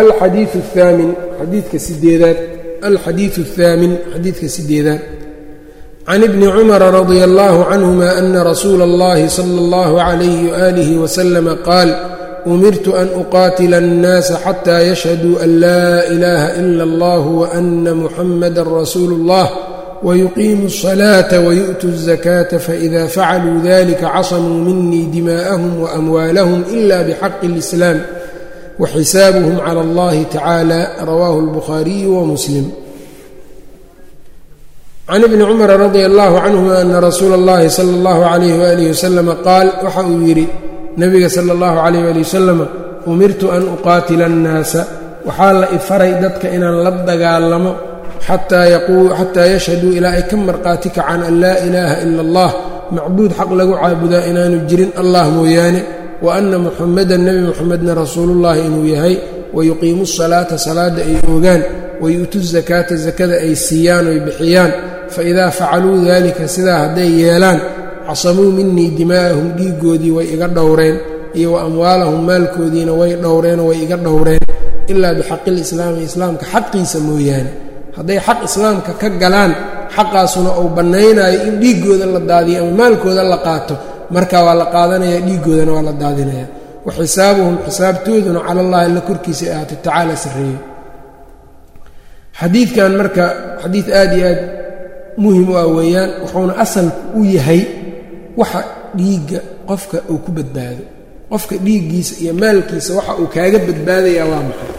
Alxadiiu amin xadiidka sideedaad alxadiiثu الثaamin xadiidka sideedaad can ibni cumara radia allahu canhuma ana rasuula اllahi salى اllahu عalayh walih waslama qaal umirtu an uqaatila الnaasa xata yashhaduu an laa ilaha ila اllah waana muxamada rasuulu اllah wyuqiimu الصلاaةa wyu'tuu الزakاةa faإida facaluu dalika casamuu minii dimaءahum وأmwaalahum إla bxaqi الإسlاam waxisaabuhum calى اllahi tacaalى rawaahu اlbukhaariyu wamuslim can ibni cumara radia allahu canhuma ana rasuula اllahi salى اllahu عalayh walih waslama qaal waxa uu yidhi nabiga salى اllahu عalayh ali wasalama umirtu an uqaatila الnaasa waxaa la ifaray dadka inaan la dagaalamo xataa yashhaduu ilaa ay ka marqaati kacaan an laa ilaaha ila allah macbuud xaq lagu caabudaa inaanu jirin allah mooyaane wa anna muxamadan nebi muxamedna rasuulullahi inuu yahay wayuqiimu salaata salaadda ay oogaan wayu'tu zakaata sakada ay siiyaan oy bixiyaan. Faidaa facaluu daalika sidaa hadday yeelaan casamuu minii dimaa'ahum dhiiggoodii way iga dhowreen iyo wa amwaalahum maalkoodiina way dhowreenoo way iga dhowreen ilaa bixaqi lislaami islaamka xaqiisa mooyaane. Hadday xaq islaamka ka galaan xaqaasuna uu bannaynayo in dhiiggooda la daadiyo ama maalkooda la qaato markaa waa la qaadanaya dhiiggoodana waa la daadinaya. Wa xisaabuhum xisaabtooduna cala allahi alla korkiisa ay ahaatay tacaala sarreeye xadiidkan marka xadiid aad iyo aad muhiim u ah weeyaan wuxuuna asalku u yahay waxa dhiigga qofka uu ku badbaado. Qofka dhiiggiisa iyo maalkiisa waxa uu kaaga badbaadayaa waa maxay?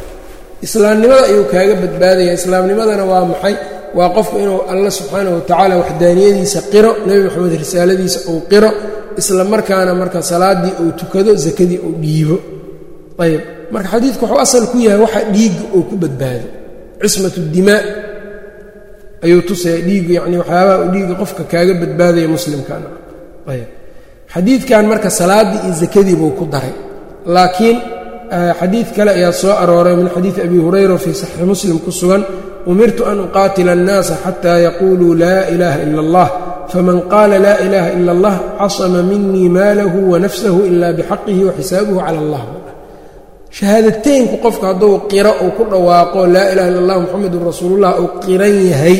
Islaamnimada ayuu kaaga badbaadaya islaamnimadana waa maxay waa qofku inuu alla subxaanahu watacaala waxdaaniyadiisa qiro nebi moxamed risaaladiisa uu qiro isla markaana marka salaaddii uu tukado sakadii uu dhiibo. Ayb marka xadiidku wuxuu asal ku yahay waxa dhiigga uu ku badbaado. Cismat dimaa. Ayuu tusaya dhiiggu yacni waxyaabaha uu dhiigga qofka kaaga badbaadaya muslimkana ayb xadiidkan marka salaaddii iyo sakadii buu ku daray. Laakiin xadiid kale ayaa soo arooray min xadiidi abi hurayra fii saxiixi muslim ku sugan umirtu an uqaatila annaasa xataa yaquuluu laa ilaaha ila allah faman qaala laa ilaaha ila allah casama minii maalahu wa nafsahu ila bixaqihi wa xisaabuhu cala allah. Shahaadateynku qofka hadduu qiro uu ku dhawaaqo laa ilaha illa allah muxamedun rasuulullah uu qiran yahay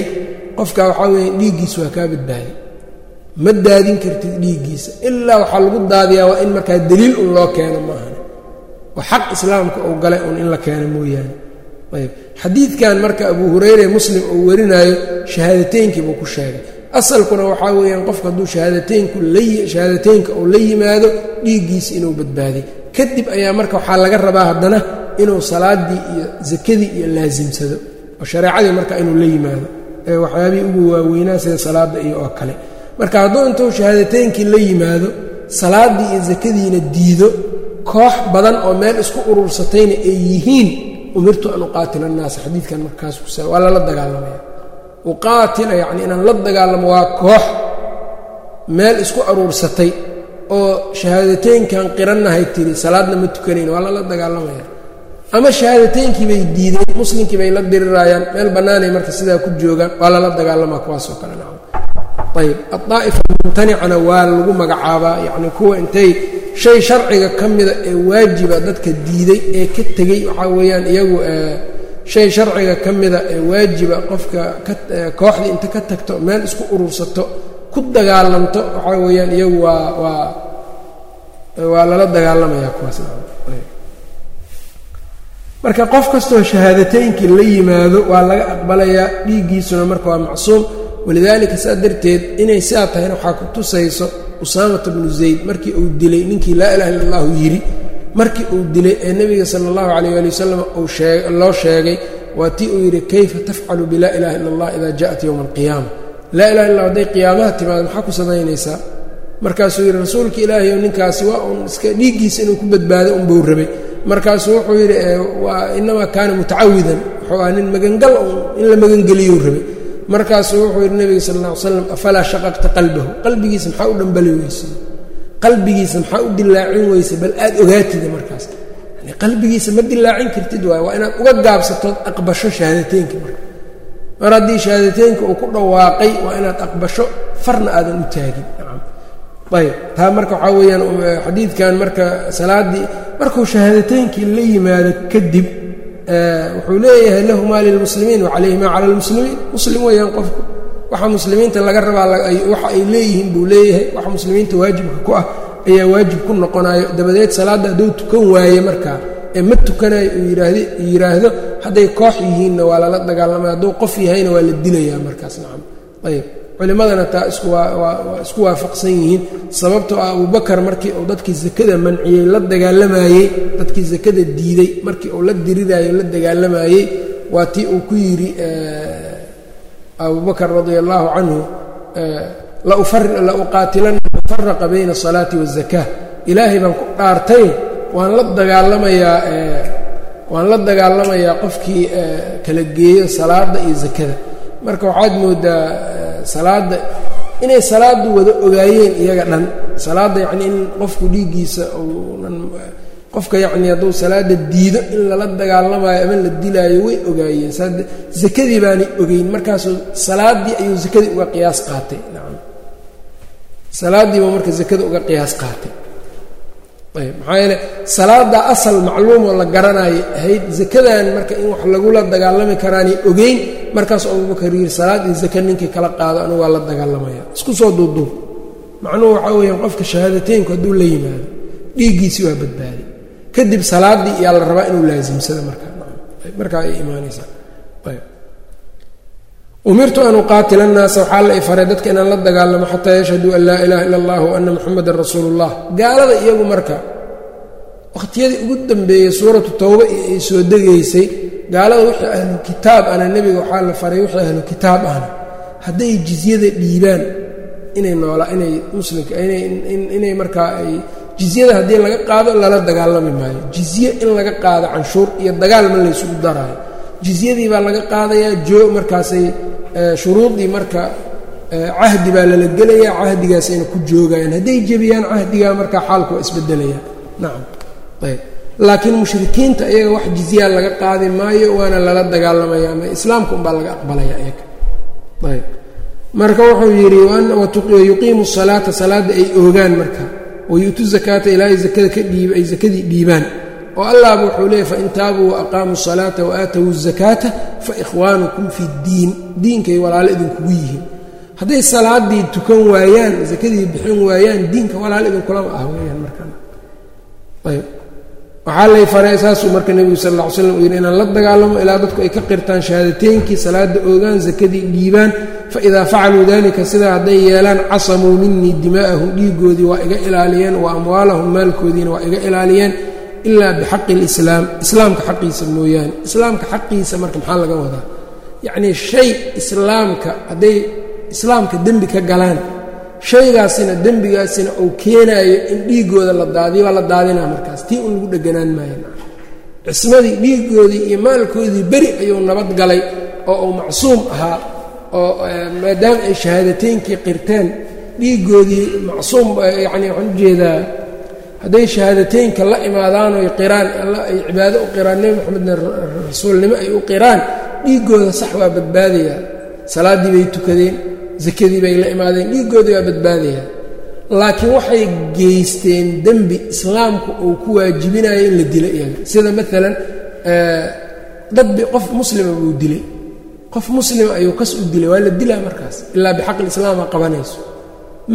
qofka waxaa weeye dhiiggiisa waa kaa badbaaday ma daadin kartid dhiiggiisa ilaa waxaa lagu daadiyaa waa in markaa deliil un loo keeno maahan oo xaq islaamka uu galay un in la keeno mooyaane. Ayb xadiidkan marka abu hurayre muslim uu warinaayo shahaadateyinkii buu ku sheegay. Asalkuna waxaa weeyaan qofka hadduu shahaadateynku shahaadateynka uu la yimaado dhiiggiisa inuu badbaaday kadib ayaa marka waxaa laga rabaa haddana inuu salaaddii iyo sakadii iyo laasimsado oo shareecadii marka inuu la yimaado. Ee waxyaabihii ugu waaweynaa sida salaadda iyo oo kale. Marka hadduu intuu shahaadateyinkii la yimaado salaaddii iyo sakadiina diido koox badan oo meel isku urursatayna ay yihiin umirtu an uqaatila annaasa xadiidkan markaas kusa waa lala dagaalamaya. Uqaatila yacni inaan la dagaalamo waa koox meel isku aruursatay oo shahaadateynkan qirannahay tiri salaadna ma tukanayn waa lala dagaalamaya. Ama shahaadateyinkii bay diideen muslimkii bay la dirirayaan meel bannaanay marka sidaa ku joogaan waa lala dagaalamaa kuwaasoo kale nacam. Ayb addaa'ifa mumtanicana waa lagu magacaabaa yacni kuwa intay shay sharciga ka mida ee waajiba dadka diiday ee ka tegey waxaa weeyaan iyagu shay sharciga ka mida ee waajiba qofka kooxdii inta ka tagto meel isku urursato ku dagaalamto waxaa weeyaan iyagu waa waa waa lala dagaalamaya kuwaas. Marka qof kastoo shahaadateyinkii la yimaado waa laga aqbalayaa dhiiggiisuna marka waa macsuum. Walidaalika saa darteed inay sidaa tahayna waxaa ku tusayso usaamata bnu zayd markii uu dilay ninkii laa ilaha illa allahu yidhi markii uu dilay ee nebiga sala allahu calayh ali wasalam loo sheegay waa tii uu yidhi kayfa tafcalu bilaa ilaha illa allah idaa ja'at yowma alqiyaama laa ilaha illa hadday qiyaamaha timaado maxaa ku samaynaysaa? Markaasuu yidhi rasuulka ilaahayow ninkaasi waa uun iska dhiiggiisa inuu ku badbaado unbuu rabay. Markaasuu wuxuu yidhi waa inamaa kaana mutacawidan wuxuu ah nin magangal in la magangeliyou rabay markaasuu wuxuu yidhi nebiga sal alla ly slam afalaa shaqaqta qalbahu? Qalbigiisa maxaa u dhambali weysay qalbigiisa maxaa u dilaacin weysay? Bal aad ogaatida markaas. Yani qalbigiisa ma dilaacin kartid waayo waa inaad uga gaabsatood aqbasho shahaadateynka marka. Mar haddii shahaadateynka uu ku dhawaaqay waa inaad aqbasho farna aadan u taagin. Ayb taa marka waxaa weeyaan xadiidkan marka salaaddii markuu shahaadateynkii la yimaado kadib wuxuu leeyahay lahu maa lilmuslimiin wacalayhi maa cala lmuslimiin. Muslim weeyaan qofku waxa muslimiinta laga rabaa waxa ay leeyihiin buu leeyahay waxa muslimiinta waajibka ku ah ayaa waajib ku noqonayo dabadeed salaadda hadduu tukan waaye markaa ee ma tukanayo uu yidhaahdo hadday koox yihiinna waa lala dagaalamaya hadduu qof yahayna waa la dilayaa markaas nacam ayb culimmadana taa iskuwaa isku waafaqsan yihiin. Sababtoo ah abubakar markii uu dadkii sakada manciyey la dagaalamayey dadkii sakada diiday markii uu la diriraayo la dagaalamayey waa tii uu ku yidhi abubakr radia allaahu canhu la uqaatilanna faraqa bayna asalaati waazaka ilaahay baan ku dhaartay waan la dagaalamayaa waan la dagaalamayaa qofkii kala geeyo salaadda iyo sakada marka waxaad moodaa salaadda inay salaaddu wada ogaayeen iyaga dhan. Salaadda yacnii in qofku dhiiggiisa qofka yacnii hadduu salaadda diido in lala dagaalamayo ama la dilaayo way ogaayeen. Sakadii baanay ogeyn markaasuu salaaddii ayuu sakadii uga qiyaas qaatay. Nacam marka sakada uga qiyaas qaatay. Ayb maxaa yeele salaadda asal macluumoo la garanayo ahayd sakadan marka in wax lagula dagaalami karaanay ogeyn markaas abubakar yidhi salaad iyo saka ninkii kala qaado anigu waa la dagaalamaya. Isku soo duuduub macnuhu waxaa weeyaan qofka shahaadateynku hadduu la yimaado dhiiggiisii waa badbaaday kadib salaaddii iyaa la rabaa inuu laasimsado markaa markaa ay imaanaysaa. Umirtu an uqaatila annaasa waxaa la ifaray dadka inaan la dagaalamo xataa yashhaduu an laa ilaha ila allah wa anna muxamadan rasuulu ullah gaalada iyagu marka wakhtiyadii ugu dambeeyey suuratu towba ay soo degaysay gaalada wixii ahlu kitaab ana nebiga waxaa la faray wixii ahlu kitaab ahna hadday jizyada dhiibaan inay noolaa inay muslimka inay markaa ay jizyada haddii laga qaado lala dagaalami maayo. Jizye in laga qaado canshuur iyo dagaal ma laysugu daraayo. Jizyadii baa laga qaadayaa joo markaasay shuruudii marka cahdi baa lala gelayaa cahdigaasayna ku joogayaan. Hadday jebiyaan cahdigaa markaa xaalku waa isbedelaya nacam ayb laakiin mushrikiinta iyaga wax jizyaa laga qaadi maayo waana lala dagaalamaya ama islaamka unbaa laga aqbalaya iyaga. Ayb. Marka wuxuu yidhi wayuqiimu salaata salaadda ay oogaan marka. Wayu'tu zakaata ilaa ay zakada ka dhiib ay sakadii dhiibaan. Oo allahba wuxuu leeyay fain taabuu waaqaamuu salaata wa aatowu zakaata fa ikhwaanukum fi ddiin. Diinkay walaalo idinkugu yihiin. Hadday salaaddii tukan waayaan sakadii bixin waayaan diinka walaalo idinkulama ah weyaan markaayb waxaa lay faray saasuu marka nebigu sal alla ly slam uu yidhi inaan la dagaalamo ilaa dadku ay ka qirtaan shahaadateynkii salaadda oogaan sakadii dhiibaan faidaa facaluu dalika sidaa hadday yeelaan casamuu minii dimaa'ahum dhiigoodii waa iga ilaaliyeen wa amwaalahum maalkoodiina waa iga ilaaliyeen ilaa bixaqi اlislaam islaamka xaqiisa mooyaane islaamka xaqiisa marka maxaa laga wadaa? Yacnii shay islaamka hadday islaamka dembi ka galaan shaygaasina dembigaasina uu keenaayo in dhiigooda la daadiyo waa la daadinaa markaas. Tii un lagu dheganaan maayo. Cismadii dhiigoodii iyo maalkoodii beri ayuu nabad galay oo uu macsuum ahaa oo maadaama ay shahaadateynkii qirteen dhiigoodii macsuum yacni waxaan u jeedaa hadday shahaadateynka la imaadaan oy qiraan alla ay cibaado u qiraan nebi moxamedna rasuulnimo ay u qiraan dhiiggooda sax waa badbaadayaa salaaddii bay tukadeen sakadii bay la imaadeen dhiiggoodii waa badbaadayaa laakiin waxay geysteen dembi islaamku uu ku waajibinayo in la dilo iyaga. Sida maalan dadbi qof muslima buu dilay. Qof muslima ayuu kas u dilay waa la dilaa markaas ilaa bixaqi lislaama qabanayso.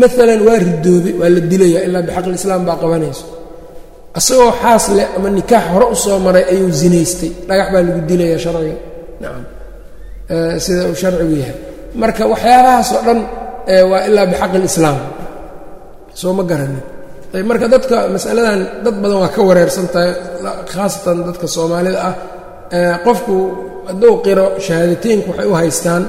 Maalan waa ridoobay waa la dilayaa ilaa bixaqi lislaam baa qabanayso. Isagoo xaas leh ama nikaax hore u soo maray ayuu zinaystay. Dhagax baa lagu dilayaa sharciga. Nacam sida uu sharcigu yahay marka waxyaabahaas oo dhan waa ilaa bixaqi lislaam soo ma garanin marka dadka masaladan dad badan waa ka wareersan tahay khaasatan dadka soomaalida ah qofku hadduu qiro shahaadateynku waxay u haystaan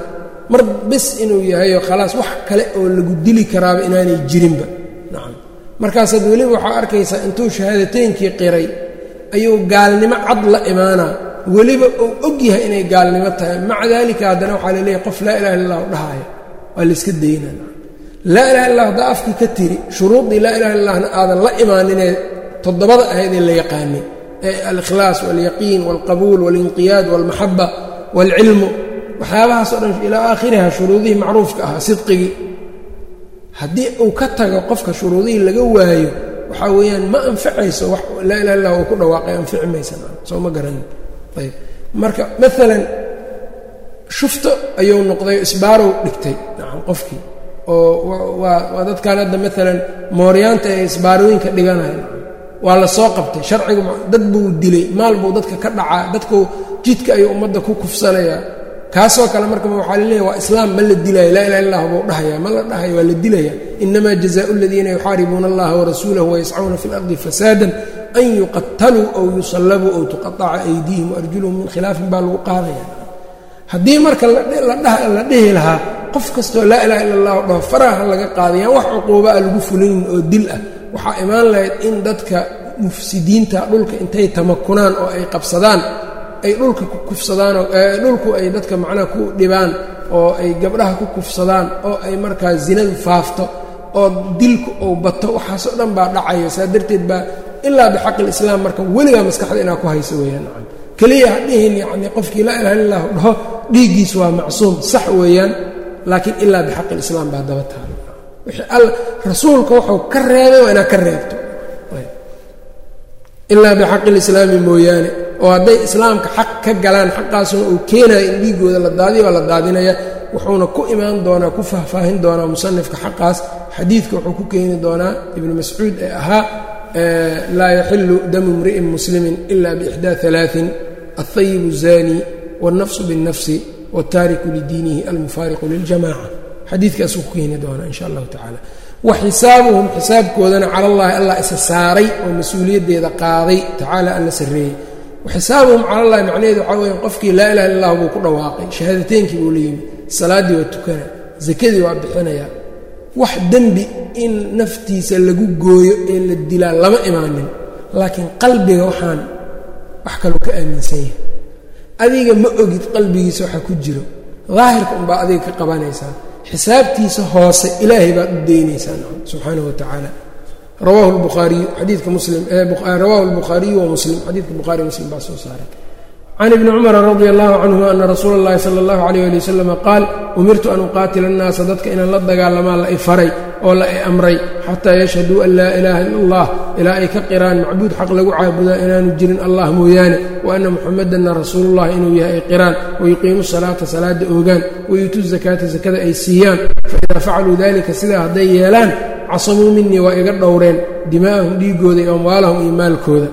mar bes inuu yahayo khalaas wax kale oo lagu dili karaaba inaanay jirinba. Nacam markaasaad weliba waxaa arkaysaa intuu shahaadateynkii qiray ayuu gaalnimo cad la imaanaa weliba uu og yahay inay gaalnimo tahay. Maca daalika haddana waxaa la leeyahy qof laa ilaha illa allahu dhahaya waa layska daynaa laa ilaha illah haddaa afkii ka tiri shuruudii laa ilaha illahna aadan la imaaninee toddobada ahayd ee la yaqaanay ee alikhlaas walyaqiin walqabuul walinqiyaad walmaxaba waalcilmu waxyaabahaas o dhan ilaa aakhiriha shuruudihii macruufka ahaa sidqigii haddii uu ka tago qofka shuruudihii laga waayo waxaa weeyaan ma anfacayso wax laa ilaha illah uu ku dhawaaqay anfici maysan soo ma garanin ayb marka maalan shufto ayuu noqday isbaarow dhigtay. Nacam qofkii oo waa dadkan hadda maalan mooryaanta ee isbaarooyinka dhiganaya waa la soo qabtay. Sharcigu dad buu dilay maal buu dadka ka dhacaa dadku jidka ayuu ummadda ku kufsanayaa. Kaasoo kale marka waxaa laleeyahy waa islaam ma la dilaayo laa ilaha illah buu dhahaya ma la dhahayo waa la dilaya inamaa jazaau aladiina yuxaaribuuna allaha warasuulahu wayascuuna fi lardi fasaadan an yuqataluu aw yusallabuu aw tuqaaca aydiihim waarjuluhum min khilaafin baa lagu qaadaya haddii marka la dhihi lahaa qof kastoo laa ilaha illa allahu dhaho faraha laga qaadayaan wax cuquuba a lagu fulinin oo dil ah waxaa imaan lahayd in dadka mufsidiinta dhulka intay tamakunaan oo ay qabsadaan ay dhulka ku kufsadaanoo dhulku ay dadka macnaha ku dhibaan oo ay gabdhaha ku kufsadaan oo ay markaa zinadu faafto oo dilku uu bato waxaasoo dhan baa dhacaya saa darteed baa ilaa bixaqi lislaam marka weligaa maskaxda inaa ku hayso weeyaan. Nacam keliya hadhihin yacnii qofkii laa ilaha illahu dhaho dhiiggiis waa macsuum sax weeyaan laakiin ilaa bixaqi lislaam baa daba all rasuulka wuxuu ka reebay waa inaad ka reebto. Ilaa bixaqi lislaami mooyaane oo hadday islaamka xaq ka galaan xaqaasuna uu keenayo in dhiiggooda la daadiyo waa la daadinaya wuxuuna ku imaan doonaa ku faahfaahin doonaa musanifka xaqaas. Xadiidka wuxuu ku keeni doonaa ibnu mascuud ee ahaa laa yaxilu damu imri'in muslimin ila biixdaa alaain alطayib الzani wاlnafsu bالnafsi wاltaariku lidiinihi almufaariqu liljamaca xadiidkaasuu ku keeni doonaa in sha allahu tacala wa xisaabuhum xisaabkoodana cala allahi allah isa saaray oo mas-uuliyaddeeda qaaday tacaala alla sarreeyey waxisaabuhum cala allahi macnaheedu waxaa weya qofkii laa ilaha illa allah buu ku dhawaaqay shahaadateynkii buu la yimi salaaddii waa tukana sakadii waa bixinaya wax dembi in naftiisa lagu gooyo ee la dilaa lama imaanin laakiin qalbiga waxaan wax kaloo ka aaminsan yahay. Adiga ma ogid qalbigiisa waxa ku jiro. Daahirka unbaa adiga ka qabanaysaa. Xisaabtiisa hoose ilaahay baad u daynaysaa subxaanahu wa tacaala. Rawahu lbukhaariyu xadiidka muslim rawahu albukhaariyu wa muslim xadiidka bukhari muslim baa soo saaray can ibni cumara radi allahu canhuma ana rasuula اllahi sala اllahu alayh ali wasalama qaal umirtu an uqaatila annaasa dadka inaan la dagaalamaa la i faray oo la i amray xataa yashhaduu an laa ilaaha ila allah ilaa ay ka qiraan macbuud xaq lagu caabudaa inaanu jirin allah mooyaane wa anna muxamadanna rasuulullahi inuu yahay ay qiraan wayuqiimu salaata salaada oogaan wayuutu zakaata sakada ay siiyaan faidaa facaluu dalika sidaa hadday yeelaan casamuu minii waa iga dhowreen dimaa'ahum dhiigooda iyo iyo maalkooda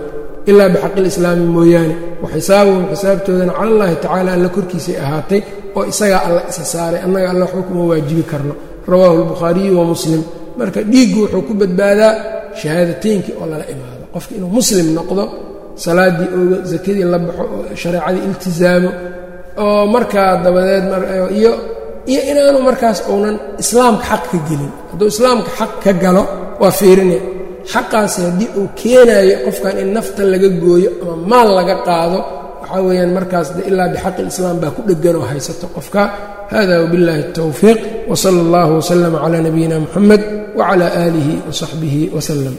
ilaa bixaqi lislaami mooyaane. Wa xisaabuhum xisaabtoodana cala allahi tacala alla korkiisay ahaatay oo isagaa alla isa saaray annaga alla waxba kuma waajibi karno. Rawaahu albukhaariyu wa muslim. Marka dhiiggu wuxuu ku badbaadaa shahaadateynkii oo lala imaado. Qofka inuu muslim noqdo salaaddii ooga sakadii la baxo oo shareecadii iltisaamo oo markaa dabadeed iyo iyo inaanu markaas uunan islaamka xaq ka gelin. Hadduu islaamka xaq ka galo waa fiirine xaqaasi haddii uu keenaayo qofkan in nafta laga gooyo ama maal laga qaado waxaa weeyaan markaas de ilaa bixaqi lislaam baa ku dheggan oo haysato qofka hada wbiاllahi الtowfiiq wsala اllah wslama cla nabiyina muxamed wcla aalihi wsaxbihi wslem